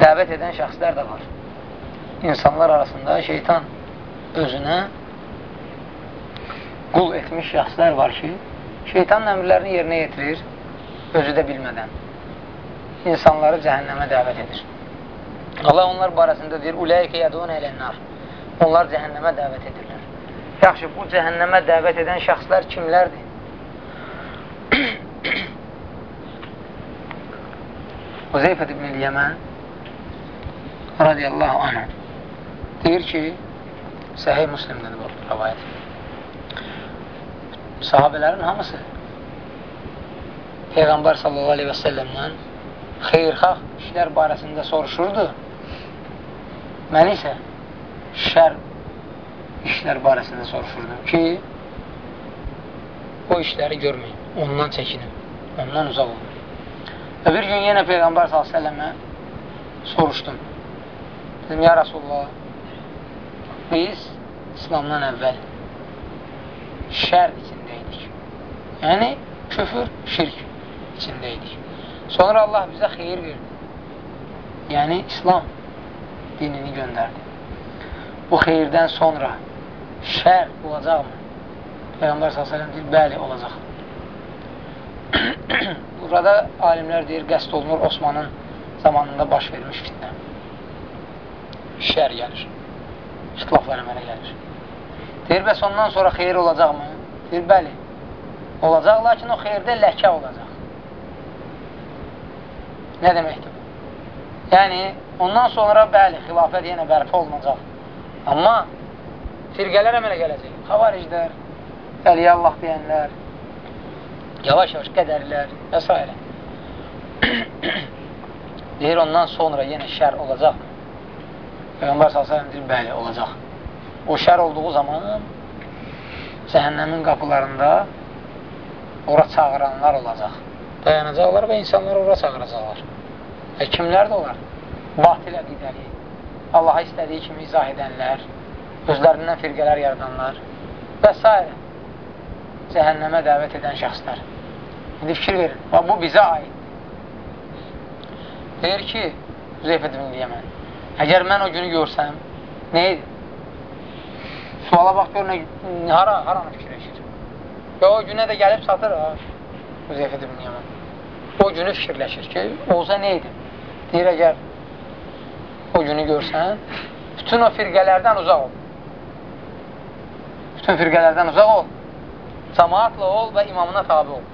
[SPEAKER 1] dəvət edən şəxslər də var. İnsanlar arasında şeytan özünə qul etmiş şəxslər var ki, şeytanın əmrlərini yerinə yetirir, özü də bilmədən insanları cəhənnəmə dəvət edir. Allah onlar barəsində deyir, Uləykə yədun ələnnar. Onlar cəhənnəmə dəvət edirlər. Yaxşı, bu cəhənnəmə dəvət edən şəxslər kimlərdir? Uzeyfət ibn-i Yəmən radiyallahu anh deyir ki, səhih muslimdən bu rəvayət. Sahabələrin hamısı Peyğəmbər sallallahu aleyhi və səlləmdən xeyrxalq işlər barəsində soruşurdu. Məni isə şər işlər barəsində soruşurdum ki, o işləri görməyin, ondan çəkinin, ondan uzaq olun. Və bir gün yenə Peyğəmbər s.ə.və soruşdum. Dedim, ya Rasulullah, biz İslamdan əvvəl şər içindəydik. Yəni, küfür, şirk içindəydik. Sonra Allah bizə xeyir verdi. Yəni, İslam dinini göndərdi. Bu xeyirdən sonra şər olacaqmı? Peyğəmbər s.ə.v deyir, bəli, olacaq. Burada alimlər deyir, qəst olunur Osmanın zamanında baş vermiş fitnə. Şər gəlir. İxtilaflar əmələ gəlir. Deyir, bəs ondan sonra xeyir olacaqmı? Deyir, bəli, olacaq, lakin o xeyirdə ləkə olacaq. Nə deməkdir? Yəni, ondan sonra bəli, xilafət yenə bərpa olunacaq. Amma firqələr əmələ gələcək. Xavariclər, Əliyə Allah deyənlər, yavaş-yavaş qədərlər və s. Deyir, ondan sonra yenə şər olacaqmı? Peyğəmbər s.ə.v deyir, bəli, olacaq. O şər olduğu zaman cəhənnəmin qapılarında ora çağıranlar olacaq. Dayanacaqlar və insanlar ora çağıracaqlar. E, kimlər də olar? Batil əqidəli, Allaha istədiyi kimi izah edənlər, özlərindən firqələr yaradanlar və s. Cəhənnəmə dəvət edən şəxslər. İndi fikir verin. Və bu bizə aid. Deyir ki, Zeyfət ibn Yəmən, əgər mən o günü görsəm, nə edir? Suala bax, gör, hara, haranı fikirləşir? Və o günə də gəlib satır, ha, Zeyfət ibn Yəmən. O günü fikirləşir ki, olsa nə edir? Deyir, əgər o günü görsən, bütün o firqələrdən uzaq ol. Bütün firqələrdən uzaq ol. Cəmaatla ol və imamına tabi ol.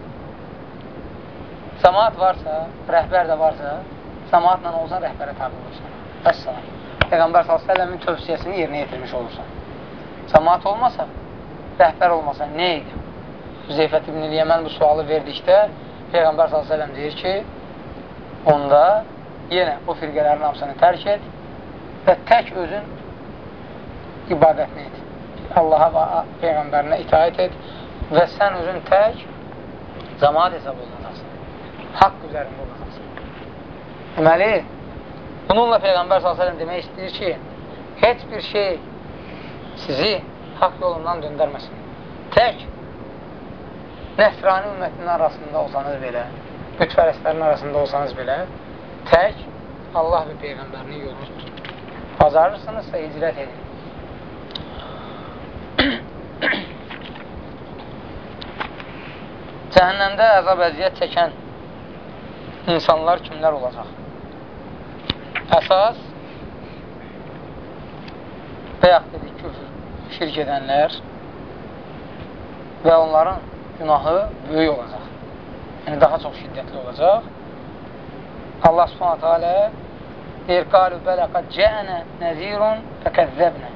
[SPEAKER 1] Cəmaat varsa, rəhbər də varsa, cəmaatla olsan, rəhbərə tabi olursan. Vəssalam. Peyğəmbər s.ə.v-in tövsiyəsini yerinə yetirmiş olursan. Cəmaat olmasa, rəhbər olmasa nə idi? Zeyfət ibn Yəmən bu sualı verdikdə Peyğəmbər s.ə.v deyir ki, onda yenə o firqələrin hamısını tərk et və tək özün ibadətini et. Allaha və Peyğəmbərinə itaət et və sən özün tək cəmaat hesab olunacaqsın. Haqq üzərində olacaqsın. Deməli, bununla Peyğəmbər s.ə.v demək istəyir ki, heç bir şey sizi haqq yolundan döndərməsin. Tək nəsrani ümmətinin arasında olsanız belə, bütfərəstlərin arasında olsanız belə, tək Allah və Peyğəmbərinin yolunu. Bacarırsınızsa icrət edin. Cəhənnəmdə əzab əziyyət çəkən insanlar kimlər olacaq? Əsas bəyək dedik küfür, şirk edənlər və onların günahı böyük olacaq. Yəni, daha çox şiddətli olacaq. Allah subhanətə alə deyir, qalu bələ qad cəənə nəzirun fəkəzzəbnə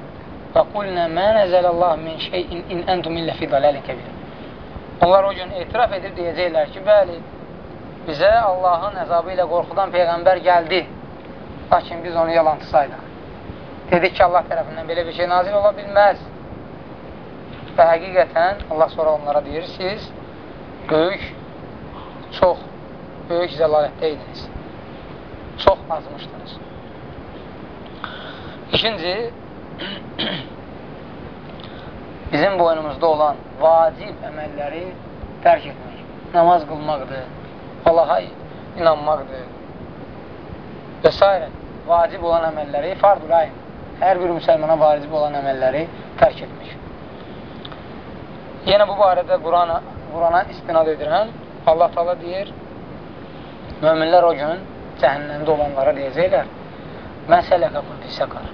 [SPEAKER 1] və qulnə mə nəzələ min şeyin in əntum illə fi daləlin kəbir. Onlar o gün etiraf edir, deyəcəklər ki, bəli, bizə Allahın əzabı ilə qorxudan Peyğəmbər gəldi, lakin biz onu yalancı saydıq. Dedik ki, Allah tərəfindən belə bir şey nazil ola bilməz. Və həqiqətən Allah sonra onlara deyir, siz böyük, çox böyük zəlalətdə idiniz. Çox azmışdınız. İkinci, bizim boynumuzda olan vacib əməlləri tərk etmək. Namaz qılmaqdır, Allaha inanmaqdır və s. Vacib olan əməlləri, fardul ayn, hər bir müsəlmana vacib olan əməlləri tərk etmək. Yenə bu barədə Qurana Qurana istinad edirəm. Allah Taala deyir, möminlər o gün cəhənnəmdə olanlara deyəcəklər, Məsələkəkum fisəqar.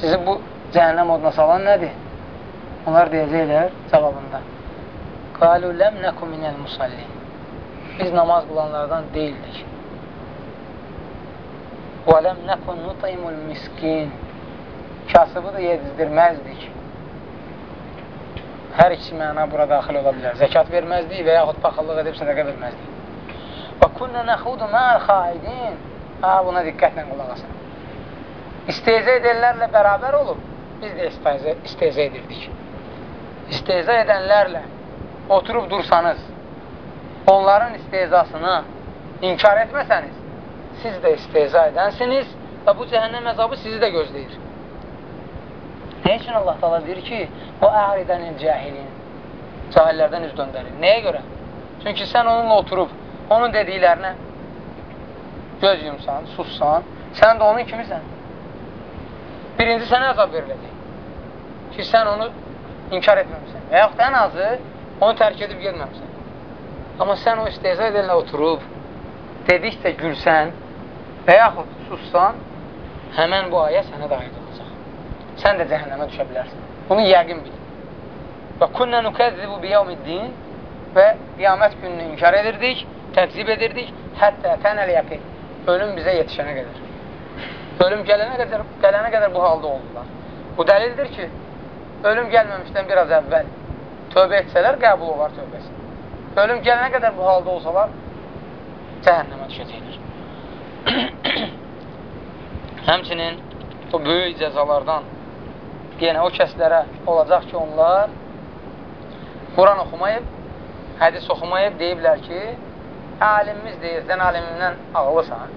[SPEAKER 1] Sizi bu cəhənnəm oduna salan nədir? Onlar deyəcəklər cavabında. Qalu ləm nəku minəl musalli. Biz namaz qılanlardan deyildik. Və ləm nəku nutimul miskin. Kasıbı da yedizdirməzdik. Hər ikisi məna bura daxil ola bilər. Zəkat verməzdik və yaxud paxıllıq edib sədəqə verməzdik. Və kunnə nəxudu məl xaidin. Ha, buna diqqətlə qulaq asın. İsteyzə edənlərlə bərabər olub, biz də isteyzə, isteyzə edirdik isteza edənlərlə oturub dursanız, onların istezasını inkar etməsəniz, siz də isteza edənsiniz və bu cəhənnəm əzabı sizi də gözləyir. Nə üçün Allah tala deyir ki, o əridənin cəhilin, cahillərdən üz döndərir. Nəyə görə? Çünki sən onunla oturub, onun dediklərinə göz yumsan, sussan, sən də onun kimisən. Birinci sənə əzab veriləcək. Ki, sən onu inkar etməmsən. Və yaxud ən azı onu tərk edib gedməmsən. Amma sən o istehza edənlə oturub, dedikcə gülsən və yaxud sussan, həmən bu ayə sənə da aid olacaq. Sən də cəhənnəmə düşə bilərsən. Bunu yəqin bil. Və künnə nükəzzibu biyavmiddin və qiyamət gününü inkar edirdik, təkzib edirdik, hətta tənəl yəqin. Ölüm bizə yetişənə qədər. Ölüm gələnə qədər, gələnə qədər bu halda oldular. Bu dəlildir ki, ölüm gəlməmişdən biraz əvvəl tövbə etsələr, qəbul olar tövbəsi. Ölüm gələnə qədər bu halda olsalar, cəhənnəmə düşəcəklər. Həmçinin o böyük cəzalardan yenə o kəslərə olacaq ki, onlar Quran oxumayıb, hədis oxumayıb, deyiblər ki, alimimiz deyir, sən alimimdən ağılısan,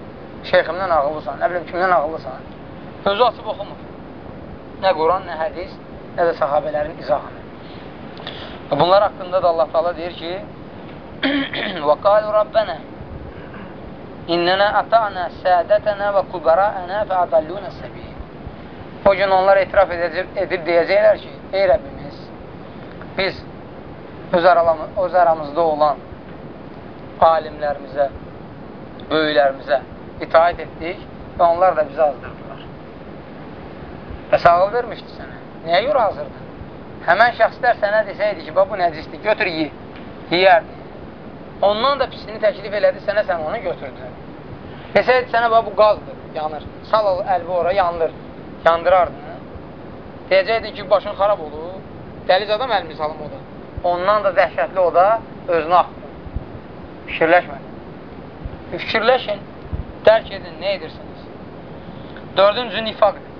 [SPEAKER 1] şeyximdən ağılısan, nə bilim kimdən ağılısan, özü açıb oxumur. Nə Quran, nə hədis, nə də sahabələrin izahını. Bunlar haqqında da Allah Taala deyir ki: "Və qalu rabbana innana ata'na sadatana və kubara'ana fa'adalluna sabil." O gün onlar etiraf edəcək, edib deyəcəklər ki, ey Rəbbimiz, biz öz, aralamı, öz aramızda olan alimlərimizə, böyüklərimizə itaət etdik və onlar da bizi azdırdılar. Bəs ağıl vermişdi sənə. Niyə görə hazırdır? Həmən şəxslər sənə desəydi ki, bu nəcisdir, götür yi, yiyərdi. Ondan da pisini təklif elədi, sənə sən onu götürdün. Desəydi sənə bu qazdır, yanır. Sal əlbi ora, yandır, yandırardın. Deyəcəkdi ki, başın xarab olur, dəliz adam əlmi salım o da. Ondan da dəhşətli o da özünü axtır. Fikirləşməyin. Fikirləşin, dərk edin, nə edirsiniz? Dördüncü nifaqdır.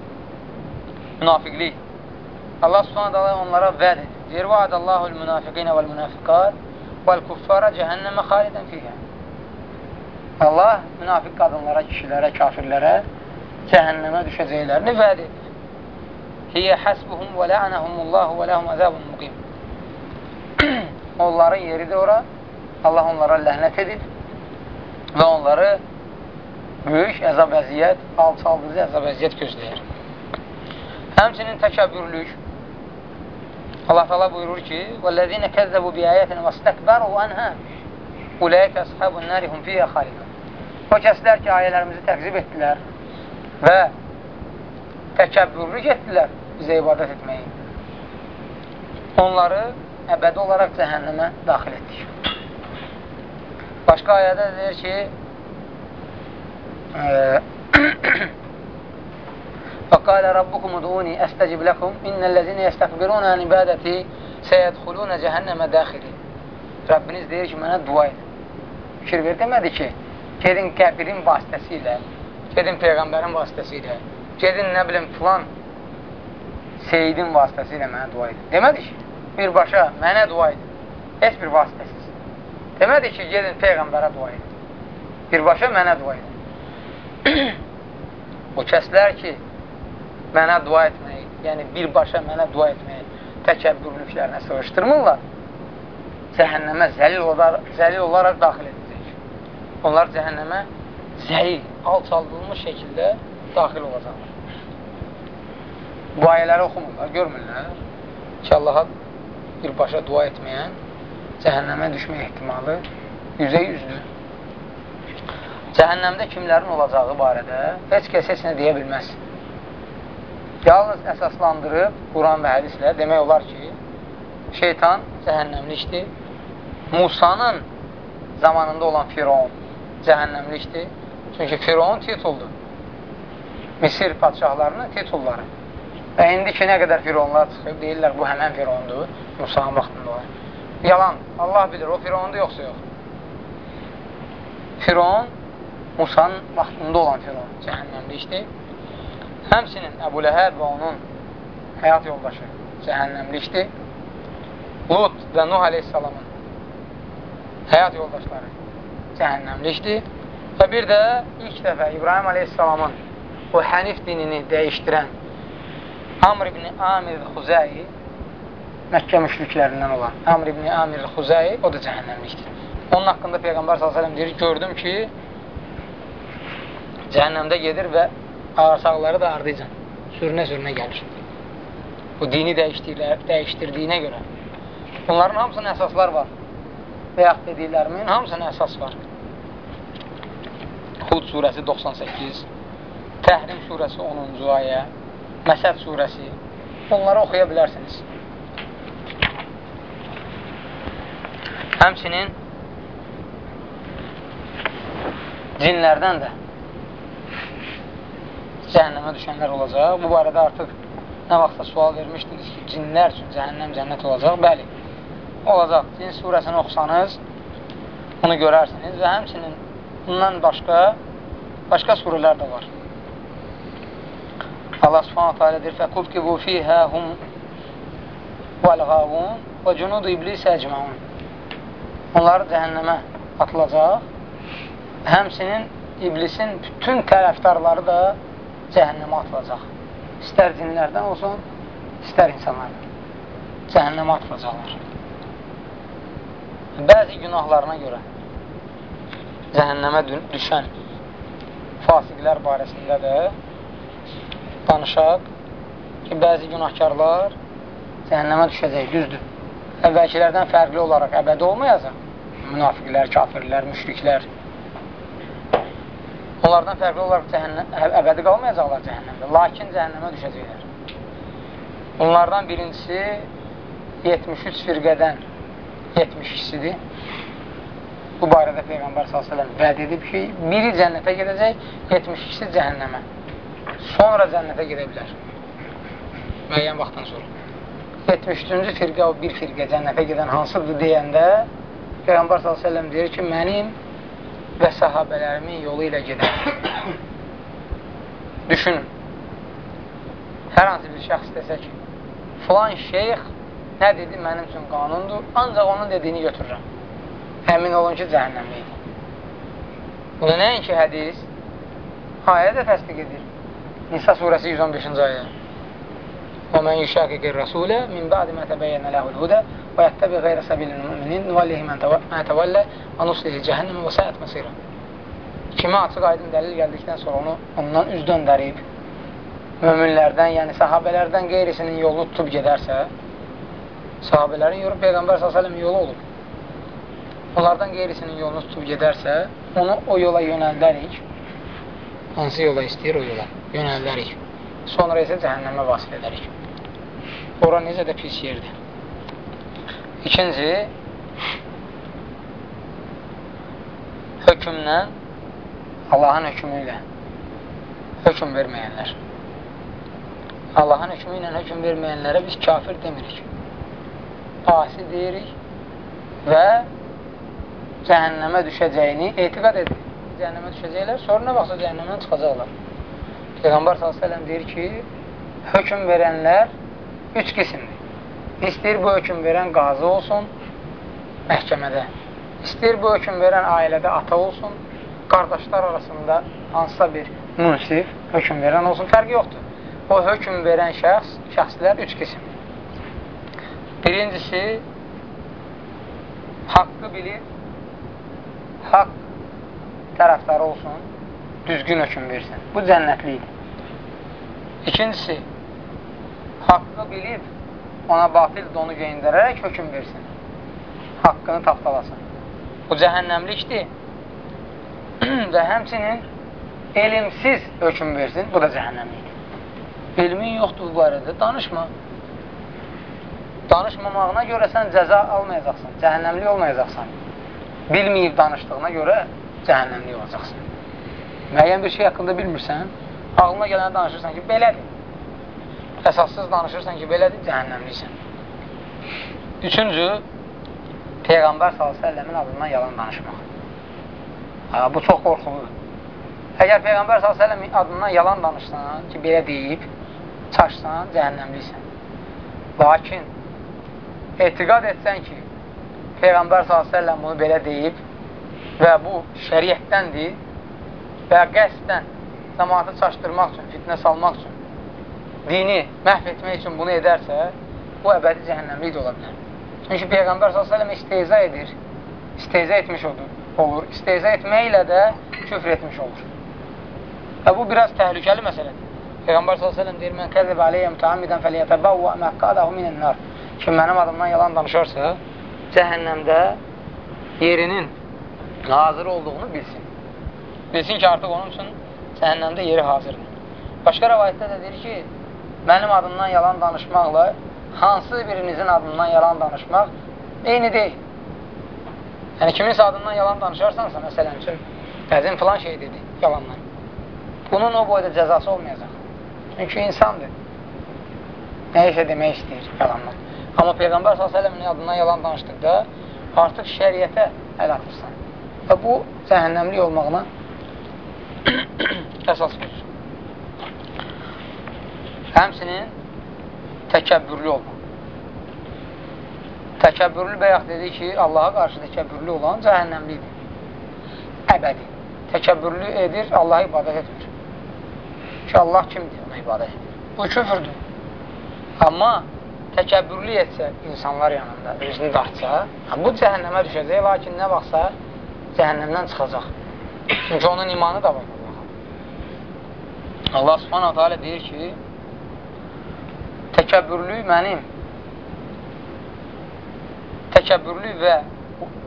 [SPEAKER 1] Münafiqlik. Allah subhanət hala onlara vəd edir. Deyir, vaadallahul münafiqinə vəl münafiqat vəl kuffara cəhənnəmə xalidən fiyhə. Allah münafiq qadınlara, kişilərə, kafirlərə cəhənnəmə düşəcəklərini vəd edir. Hiyə həsbuhum və lə'ənəhumullahu və ləhum əzəbun muqim. Onların yeridir ora. Allah onlara ləhnət edir və onları böyük əzab əziyyət, alçaldıcı əzab əziyyət gözləyir. Həmçinin təkəbbürlük. Allah təala buyurur ki: "Vəllezine kəzzəbu bi ayatina vastəkbaru anha ulaika ashabun nar hum fiha khalidun." O kəslər ki, ayələrimizi təkzib etdilər və təkəbbürlük etdilər bizə ibadət etməyi. Onları əbədi olaraq cəhənnəmə daxil etdik. Başqa ayədə deyir ki, فقال ربكم ادعوني استجب لكم ان الذين يستكبرون عن ibadati seyedhulun cehenneme daxili. Rəbbiniz deyir ki, mənə dua edin. Fikir ver demədi ki, gedin qəbirin vasitəsilə, gedin peyğəmbərin vasitəsilə, gedin nə bilim filan seyidin vasitəsilə mənə dua edin. Demədi ki, birbaşa mənə dua edin. Heç bir vasitəsiz. Demədi ki, gedin peyğəmbərə dua edin. Birbaşa mənə dua edin. o kəslər ki, mənə dua etməyi, yəni birbaşa mənə dua etməyi təkəbbürlüklərinə sığışdırmırlar, cəhənnəmə zəlil olaraq, zəlil olaraq daxil edəcək. Onlar cəhənnəmə zəlil, alçaldılmış şəkildə daxil olacaqlar. Bu ayələri oxumurlar, görmürlər ki, Allaha birbaşa dua etməyən cəhənnəmə düşmək ehtimalı yüzə yüzdür. Cəhənnəmdə kimlərin olacağı barədə heç kəs heç nə deyə bilməz. Yalnız əsaslandırıb Quran və hədislə demək olar ki, şeytan cəhənnəmlikdir. Musanın zamanında olan Firon cəhənnəmlikdir. Çünki Firon tituldur. Misir padişahlarının titulları. Və indi ki, nə qədər Fironlar çıxıb, deyirlər, bu həmən Firondur, Musanın vaxtında olan. Yalan, Allah bilir, o Firondur yoxsa yox. Firon Musanın vaxtında olan Firon cəhənnəmdə işdir. Həmsinin Əbu Ləhəb və onun həyat yoldaşı cəhənnəmdə işdir. Lut və Nuh aleyhissalamın həyat yoldaşları cəhənnəmdə işdir. Və bir də ilk dəfə İbrahim aleyhissalamın o hənif dinini dəyişdirən Amr ibn Amir Xuzəyi Məkkə müşriklərindən olan Amr ibn Amir Xuzəyi o da cəhənnəmlikdir. Onun haqqında Peyğəmbər s.ə.v deyir, gördüm ki, cəhənnəmdə gedir və arsaqları da ardıycan sürünə-sürünə gəlir. Bu dini dəyişdirdiyinə görə. Bunların hamısının əsaslar var. Və yaxud dediklərimin hamısının əsas var. Hud surəsi 98, Təhrim surəsi 10-cu ayə, Məsəd surəsi. Onları oxuya bilərsiniz. Həmçinin cinlərdən də cəhənnəmə düşənlər olacaq. Bu barədə artıq nə vaxtsa sual vermişdiniz ki, cinlər üçün cəhənnəm cənnət olacaq. Bəli, olacaq. Cin surəsini oxusanız, bunu görərsiniz və həmçinin bundan başqa Başqa surələr də var. Allah subhanahu teala deyir, فَقُبْكِبُوا فِيهَا هُمْ وَالْغَاوُونَ وَجُنُودُ إِبْلِسَ أَجْمَعُونَ Onları cəhənnəmə atılacaq. Həmsinin iblisin bütün tərəfdarları da cəhənnəmə atılacaq. İstər cinlərdən olsun, istər insanlardan. Cəhənnəmə atılacaqlar. Bəzi günahlarına görə cəhənnəmə düşən fasiqlər barəsində də danışaq ki, bəzi günahkarlar cəhənnəmə düşəcək, düzdür. Əvvəlkilərdən fərqli olaraq əbədi olmayacaq. Münafiqlər, kafirlər, müşriklər. Onlardan fərqli olaraq cəhənnəm, əbədi qalmayacaqlar cəhənnəmdə, lakin cəhənnəmə düşəcəklər. Bunlardan birincisi 73 firqədən 72-sidir. Bu barədə Peyğəmbər s.ə.v vəd edib ki, biri cənnətə gedəcək, 72-si cəhənnəmə. Sonra cənnətə gedə bilər. Müəyyən vaxtdan sonra. 73-cü firqə, o bir firqə cənnətə gedən hansıdır deyəndə Peyğəmbər s.ə.v deyir ki, mənim və səhabələrimin yolu ilə gedər. Düşünün, hər hansı bir şəxs desə ki, filan şeyx nə dedi mənim üçün qanundur, ancaq onun dediyini götürürəm əmin olun ki, cəhənnəmli idi. Bunu nəinki hədis, ayə də təsdiq edir. Nisa surəsi 115-ci ayə. O mən yüşəqiqir rəsulə min bədi mə təbəyyənə ləhul hudə və yəttəbi qeyrə səbilin müminin nüvallihi mə təvəllə və nuslihi cəhənnəmə və səət məsirə. Kimi açıq aydın dəlil gəldikdən sonra onu ondan üz döndərib, möminlərdən, yəni sahabələrdən qeyrisinin yolunu tutub gedərsə, sahabələrin yolu Peyğəmbər s.ə.v yolu olub onlardan qeyrisinin yolunu tutub gedərsə, onu o yola yönəldərik. Hansı yola istəyir o yola? Yönəldərik. Sonra isə cəhənnəmə vasif edərik. Ora necə də pis yerdir. İkinci, hökmdən, Allahın hökmü ilə hökm verməyənlər. Allahın hökmü ilə hökm verməyənlərə biz kafir demirik. Asi deyirik və cəhənnəmə düşəcəyini etiqat edir. Cəhənnəmə düşəcəklər, sonra nə vaxtsa cəhənnəmdən çıxacaqlar. Peyğəmbər s.ə.v deyir ki, hökum verənlər üç qisimdir. İstəyir bu hökum verən qazı olsun məhkəmədə. İstəyir bu hökum verən ailədə ata olsun, qardaşlar arasında hansısa bir münsif hökum verən olsun, fərqi yoxdur. O hökum verən şəxs, şəxslər üç qisimdir. Birincisi, haqqı bilir, haqq tərəfdarı olsun, düzgün hökum versin. Bu cənnətlidir. İkincisi, haqqı bilib, ona batil donu geyindirərək hökum versin. Haqqını tapdalasın. Bu cəhənnəmlikdir. Və həmçinin elmsiz hökum versin, bu da cəhənnəmlikdir. Elmin yoxdur bu barədə, danışma. Danışmamağına görə sən cəza almayacaqsan, cəhənnəmli olmayacaqsan bilməyib danışdığına görə cəhənnəmli olacaqsan. Müəyyən bir şey haqqında bilmirsən, ağlına gələni danışırsan ki, belədir. Əsassız danışırsan ki, belədir, cəhənnəmlisən. Üçüncü, Peyğəmbər s.ə.v-in adından yalan danışmaq. Ha, bu çox qorxuludur. Əgər Peyğəmbər s.ə.v-in adından yalan danışsan ki, belə deyib, çaşsan, cəhənnəmlisən. Lakin, etiqad etsən ki, Peyğəmbər s.ə.v bunu belə deyib və bu şəriətdəndir və qəsdən cəmatı çaşdırmaq üçün, fitnə salmaq üçün, dini məhv etmək üçün bunu edərsə, bu əbədi cəhənnəmlik də ola bilər. Çünki Peyğəmbər s.ə.v isteyza edir, isteyza etmiş olur, olur. İsteyza etməklə də küfr etmiş olur. Və bu biraz təhlükəli məsələdir. Peyğəmbər s.ə.v deyir, mən kəzib aleyyə mütəammidən fəliyyətəbəvvə məqqadahu minənlər. Kim mənim adımdan yalan danışarsa, cəhənnəmdə yerinin hazır olduğunu bilsin. Bilsin ki, artıq onun üçün cəhənnəmdə yeri hazırdır. Başqa rəvayətdə də deyir ki, mənim adımdan yalan danışmaqla hansı birinizin adından yalan danışmaq eyni deyil. Yəni, kiminsə adından yalan danışarsansa, məsələn üçün, qəzin filan şey dedi, yalanlar. Bunun o boyda cəzası olmayacaq. Çünki insandır. Nə işə demək istəyir yalanlar. Amma Peyğəmbər s.ə.v-in adından yalan danışdıqda artıq şəriətə əl atırsan. Və bu cəhənnəmlik olmağına əsas mövzu. Həmsinin təkəbbürlü olma. Təkəbbürlü bəyək dedi ki, Allaha qarşı təkəbbürlü olan cəhənnəmlidir. Əbədi. Təkəbbürlü edir, Allaha ibadət etmir. Ki, Allah kimdir, ona ibadət edir. Bu küfürdür. Amma təkəbbürlü etsə insanlar yanında, özünü dartsa, bu cəhənnəmə düşəcək, lakin nə vaxtsa cəhənnəmdən çıxacaq. Çünki onun imanı da var. Allah subhanahu teala deyir ki, təkəbbürlü mənim təkəbbürlü və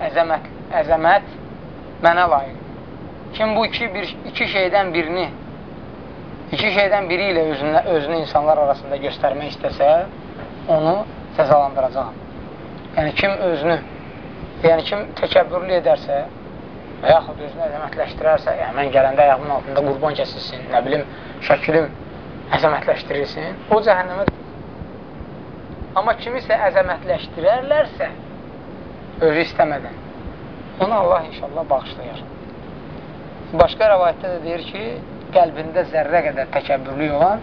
[SPEAKER 1] əzəmət, əzəmət mənə layiq. Kim bu iki, bir, iki şeydən birini iki şeydən biri ilə özünü, özünü insanlar arasında göstərmək istəsə, onu cəzalandıracaq. Yəni, kim özünü, yəni kim təkəbbürlü edərsə və yaxud özünü əzəmətləşdirərsə, yəni mən gələndə ayağımın altında qurban kəsilsin, nə bilim, şəkilim əzəmətləşdirilsin, o cəhənnəmə Amma kimisə əzəmətləşdirərlərsə, özü istəmədən, onu Allah inşallah bağışlayar. Başqa rəvayətdə də deyir ki, qəlbində zərrə qədər təkəbbürlü olan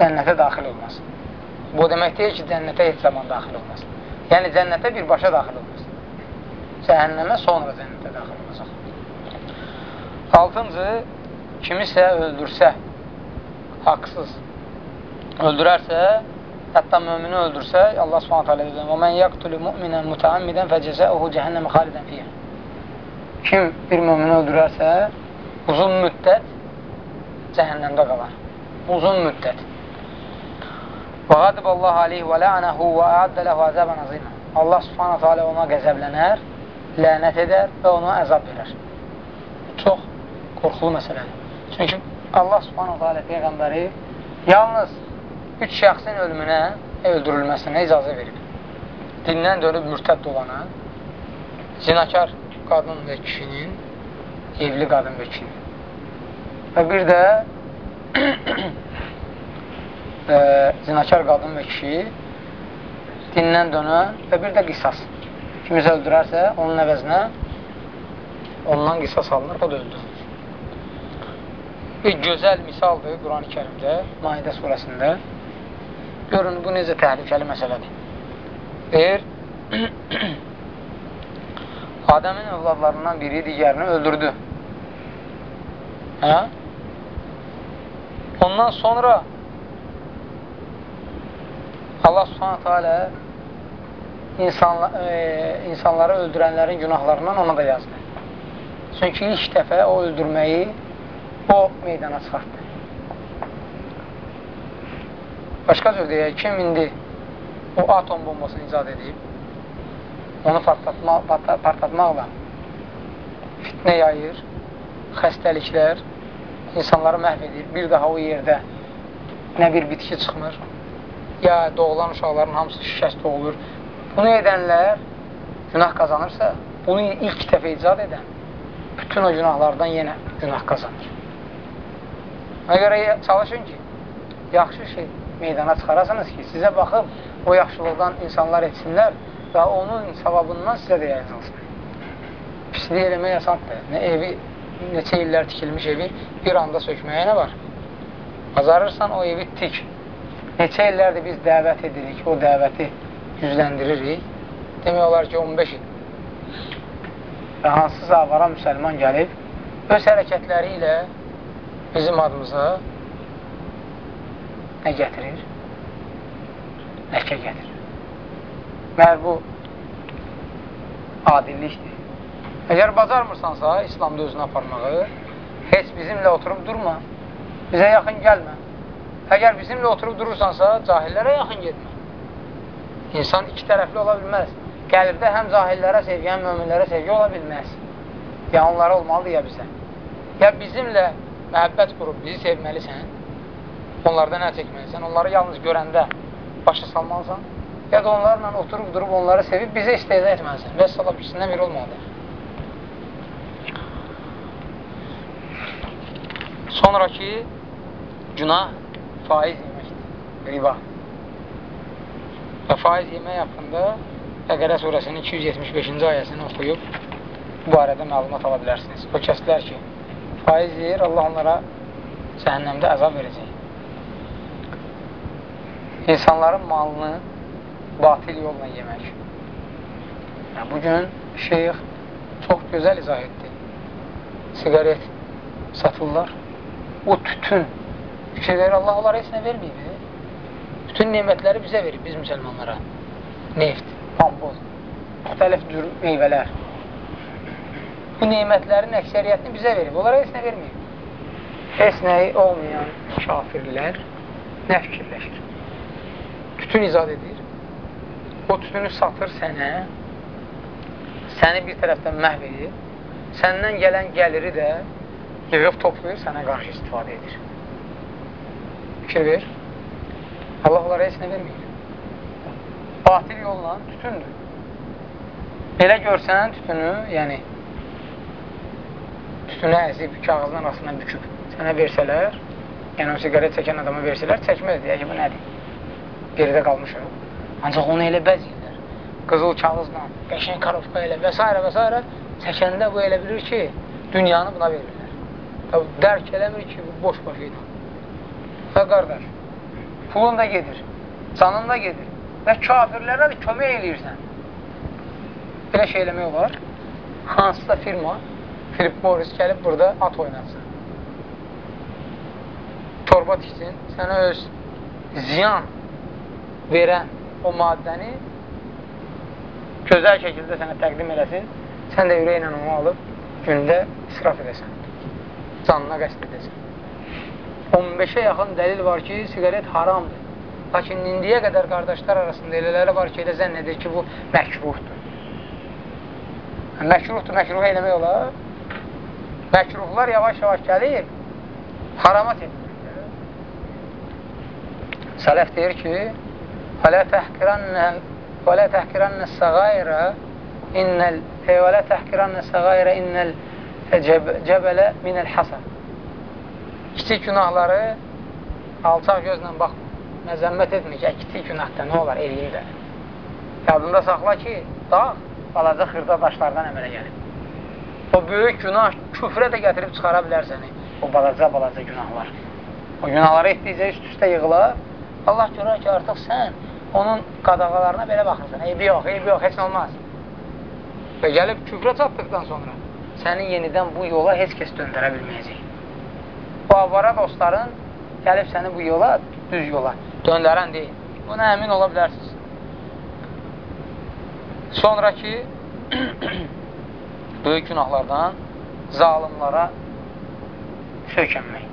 [SPEAKER 1] cənnətə daxil olmaz. Bu demək deyil ki, cənnətə heç zaman daxil olmaz. Yəni, cənnətə birbaşa daxil olmaz. Cəhənnəmə sonra cənnətə daxil olacaq. Altıncı, kimisə öldürsə, haqsız öldürərsə, hətta mömini öldürsə, Allah subhanət hələ deyir, وَمَنْ يَقْتُلُ مُؤْمِنًا مُتَعَمِّدًا فَجَزَاؤُهُ جَهَنَّمِ خَالِدًا فِيهَا Kim bir mömini öldürərsə, uzun müddət cəhənnəmdə qalar. Uzun müddət. Və qadib Allah aleyhi və lə'nəhu və əaddə ləhu əzəbən azimə. Allah subhanət hələ ona qəzəblənər, lənət edər və ona əzab verər. Çox qorxulu məsələdir. Çünki Allah subhanət hələ Peyğəmbəri yalnız üç şəxsin ölümünə, öldürülməsinə icazə verib. Dindən dönüb mürtəd olana, zinakar qadın və kişinin, evli qadın və kişinin. Və bir də e, zinakar qadın və kişi dindən dönən və bir də qisas. Kimisə öldürərsə, onun əvəzinə ondan qisas alınır, o da öldürür. Bir gözəl misaldır Quran-ı kərimdə, Maidə surəsində. Görün, bu necə təhlükəli məsələdir. Deyir, Adəmin övladlarından biri digərini öldürdü. Hə? Ondan sonra Allah subhanətə alə insanla, e, insanları öldürənlərin günahlarından ona da yazdı. Çünki ilk dəfə o öldürməyi o meydana çıxartdı. Başqa söz deyək, kim indi o atom bombasını icad edib, onu partlatma, partlatmaqla fitnə yayır, xəstəliklər, insanları məhv edir, bir daha o yerdə nə bir bitki çıxmır, ya doğulan uşaqların hamısı şikəst olur. Bunu edənlər günah qazanırsa, bunu ilk dəfə icad edən bütün o günahlardan yenə günah qazanır. Ona görə çalışın ki, yaxşı şey meydana çıxarasınız ki, sizə baxıb o yaxşılıqdan insanlar etsinlər və onun savabından sizə də yazılsın. Pisliyi eləmək asandır. Nə evi, neçə illər tikilmiş evi bir anda sökməyə nə var? Bacarırsan o evi tik. Neçə illərdir biz dəvət edirik, o dəvəti gücləndiririk. Demək olar ki, 15 il. Və hansısa avara müsəlman gəlib, öz hərəkətləri ilə bizim adımıza nə gətirir? Ləkə gətirir. Məhər bu adillikdir. Əgər bacarmırsansa İslamda özünü aparmağı, heç bizimlə oturub durma, bizə yaxın gəlmə. Əgər bizimlə oturub durursansa, cahillərə yaxın getmə. İnsan iki tərəfli ola bilməz. Qəlbdə həm cahillərə sevgi, həm möminlərə sevgi ola bilməz. Ya onlara olmalıdır ya bizə. Ya bizimlə məhəbbət qurub bizi sevməlisən, onlardan əl çəkməlisən, onları yalnız görəndə başa salmalısan, ya da onlarla oturub durub onları sevib bizə istəyəcə etməlisən. Və salab ikisindən biri olmalıdır. Sonraki günah faiz yeməkdir, riba. Və faiz yemək haqqında Bəqərə surəsinin 275-ci ayəsini oxuyub bu barədə məlumat ala bilərsiniz. O kəslər ki, faiz yeyir, Allah onlara cəhənnəmdə əzab verəcək. İnsanların malını batil yolla yemək. Yəni, bugün şeyx çox gözəl izah etdi. Sigaret satırlar. O tütün şeyləri Allah onlara heç nə verməyib. Bütün nemətləri bizə verib, biz müsəlmanlara. Neft, pampoz, müxtəlif cür meyvələr. Bu nemətlərin əksəriyyətini bizə verib. Onlara heç nə verməyib. Heç nəyi olmayan kafirlər nə fikirləşir? Tütün izad edir. O tütünü satır sənə, səni bir tərəfdən məhv edir, səndən gələn gəliri də yığıb toplayır, sənə qarşı istifadə edir. Fikir ver. Allah onlara heç nə verməyir. Batil yolla tütündür. Belə görsən tütünü, yəni tütünü əzib kağızın arasından büküb sənə versələr, yəni o sigaret çəkən adama versələr, çəkməz deyə ki, bu nədir? Geridə qalmışıq. Ancaq onu elə bəziyirlər. Qızıl kağızla, qəşən karovka ilə və s. və s. çəkəndə bu elə bilir ki, dünyanı buna verirlər. Dərk eləmir ki, bu boş baş idi. Və qardaş, pulun da gedir, canın da gedir və kafirlərə də kömək eləyirsən. Belə şey eləmək olar. Hansısa firma, Philip Morris gəlib burada at oynatsın. Torba tiksin, sənə öz ziyan verən o maddəni gözəl şəkildə sənə təqdim eləsin, sən də ürəklə onu alıb gündə israf edəsən, canına qəst edəsən. 15-ə yaxın dəlil var ki, sigaret haramdır. Lakin indiyə qədər qardaşlar arasında elələri var ki, elə zənn edir ki, bu məkruhdur. Məkruhdur, məkruh eləmək olar. Məkruhlar yavaş-yavaş gəlib, haramat edilir. Sələf deyir ki, ولا تحقرن ولا تحقرن الصغائر إن ال ولا تحقرن الصغائر إن الجبل من الحصى Kiçik günahları alçaq gözlə baxma. Məzəmmət ki, kiçik günahda nə olar, eləyim də. Yadında saxla ki, dağ balaca xırda daşlardan əmələ gəlib. O böyük günah küfrə də gətirib çıxara bilər səni. O balaca-balaca günahlar. O günahları etdikcə üst-üstə yığılar. Allah görər ki, artıq sən onun qadağalarına belə baxırsan. Eybi yox, eybi yox, heç nə olmaz. Və gəlib küfrə çatdıqdan sonra səni yenidən bu yola heç kəs döndərə bilməyəcək. Bu avara dostların gəlib səni bu yola, düz yola döndərən deyil. Buna əmin ola bilərsiniz. Sonraki böyük günahlardan zalimlara sökənmək,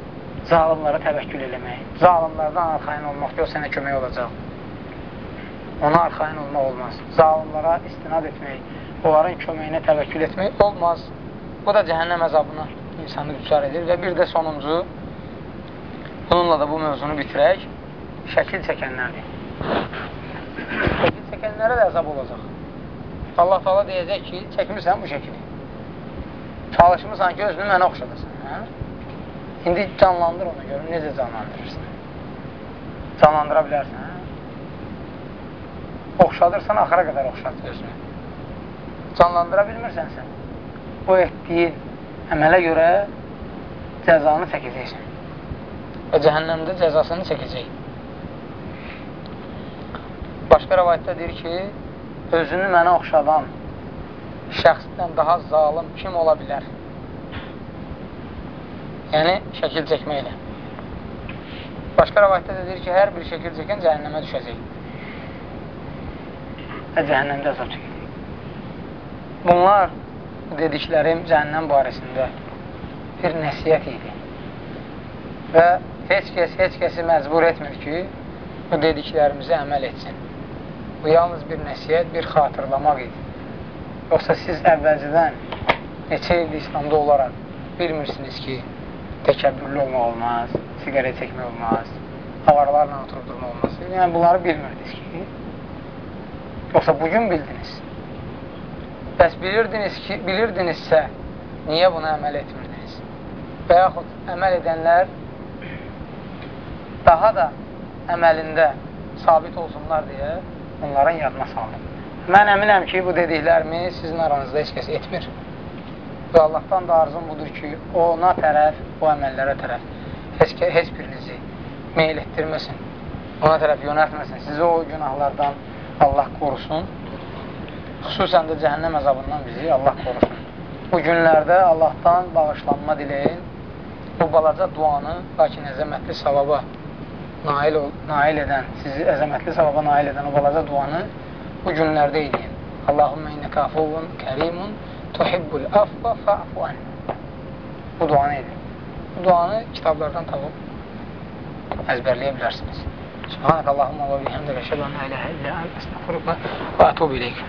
[SPEAKER 1] zalimlara təvəkkül eləmək, zalimlardan arxain olmaq yox, sənə kömək olacaq ona arxain olmaq olmaz. Zalimlara istinad etmək, onların köməyinə təvəkkül etmək olmaz. Bu da cəhənnəm əzabına insanı düçar edir və bir də sonuncu, bununla da bu mövzunu bitirək, şəkil çəkənlərdir. Şəkil çəkənlərə də əzab olacaq. Allah taala deyəcək ki, çəkmirsən bu şəkili. Çalışmısan ki, özünü mənə oxşadasan. Hə? İndi canlandır onu, görün, necə canlandırırsan. Canlandıra bilərsən. Hə? oxşadırsan, axıra qədər oxşat özünü. Canlandıra bilmirsənsə, bu etdiyin əmələ görə cəzanı çəkəcəksən. Və cəhənnəmdə cəzasını çəkəcək. Başqa rəvayətdə deyir ki, özünü mənə oxşadan şəxsdən daha zalım kim ola bilər? Yəni, şəkil çəkməklə. Başqa rəvayətdə də deyir ki, hər bir şəkil çəkən cəhənnəmə düşəcək və cəhənnəmdə əzab çəkəcək. Bunlar dediklərim cəhənnəm barəsində bir nəsiyyət idi. Və heç kəs, heç kəsi məcbur etmir ki, bu dediklərimizi əməl etsin. Bu yalnız bir nəsiyyət, bir xatırlamaq idi. Yoxsa siz əvvəlcədən neçə ildir İslamda olaraq bilmirsiniz ki, təkəbbürlü olmaq olmaz, siqaret çəkmək olmaz, avarlarla oturdurma olmaz. Yəni, bunları bilmirdiniz ki, Yoxsa bugün bildiniz. Bəs bilirdiniz ki, bilirdinizsə, niyə buna əməl etmirdiniz? Və yaxud əməl edənlər daha da əməlində sabit olsunlar deyə onların yadına saldım. Mən əminəm ki, bu dediklərimi sizin aranızda heç kəs etmir. Və Allahdan da arzum budur ki, ona tərəf, o əməllərə tərəf heç, heç birinizi meyil etdirməsin, ona tərəf yönətməsin, sizi o günahlardan Allah qorusun, xüsusən də cəhənnəm əzabından bizi Allah qorusun. Bu günlərdə Allahdan bağışlanma diləyin, bu balaca duanı, lakin əzəmətli savaba nail, nail edən, sizi əzəmətli savaba nail edən o balaca duanı bu günlərdə edin. Allahümmə innəkə afuvun kərimun tuhibbul afva fa'fu an. Bu duanı edin. Bu duanı kitablardan tapıb əzbərləyə bilərsiniz. Subhanək Allahumma və bihəmdə və şəbən ələ illə əl əstəxuruqa və ətubu iləyik.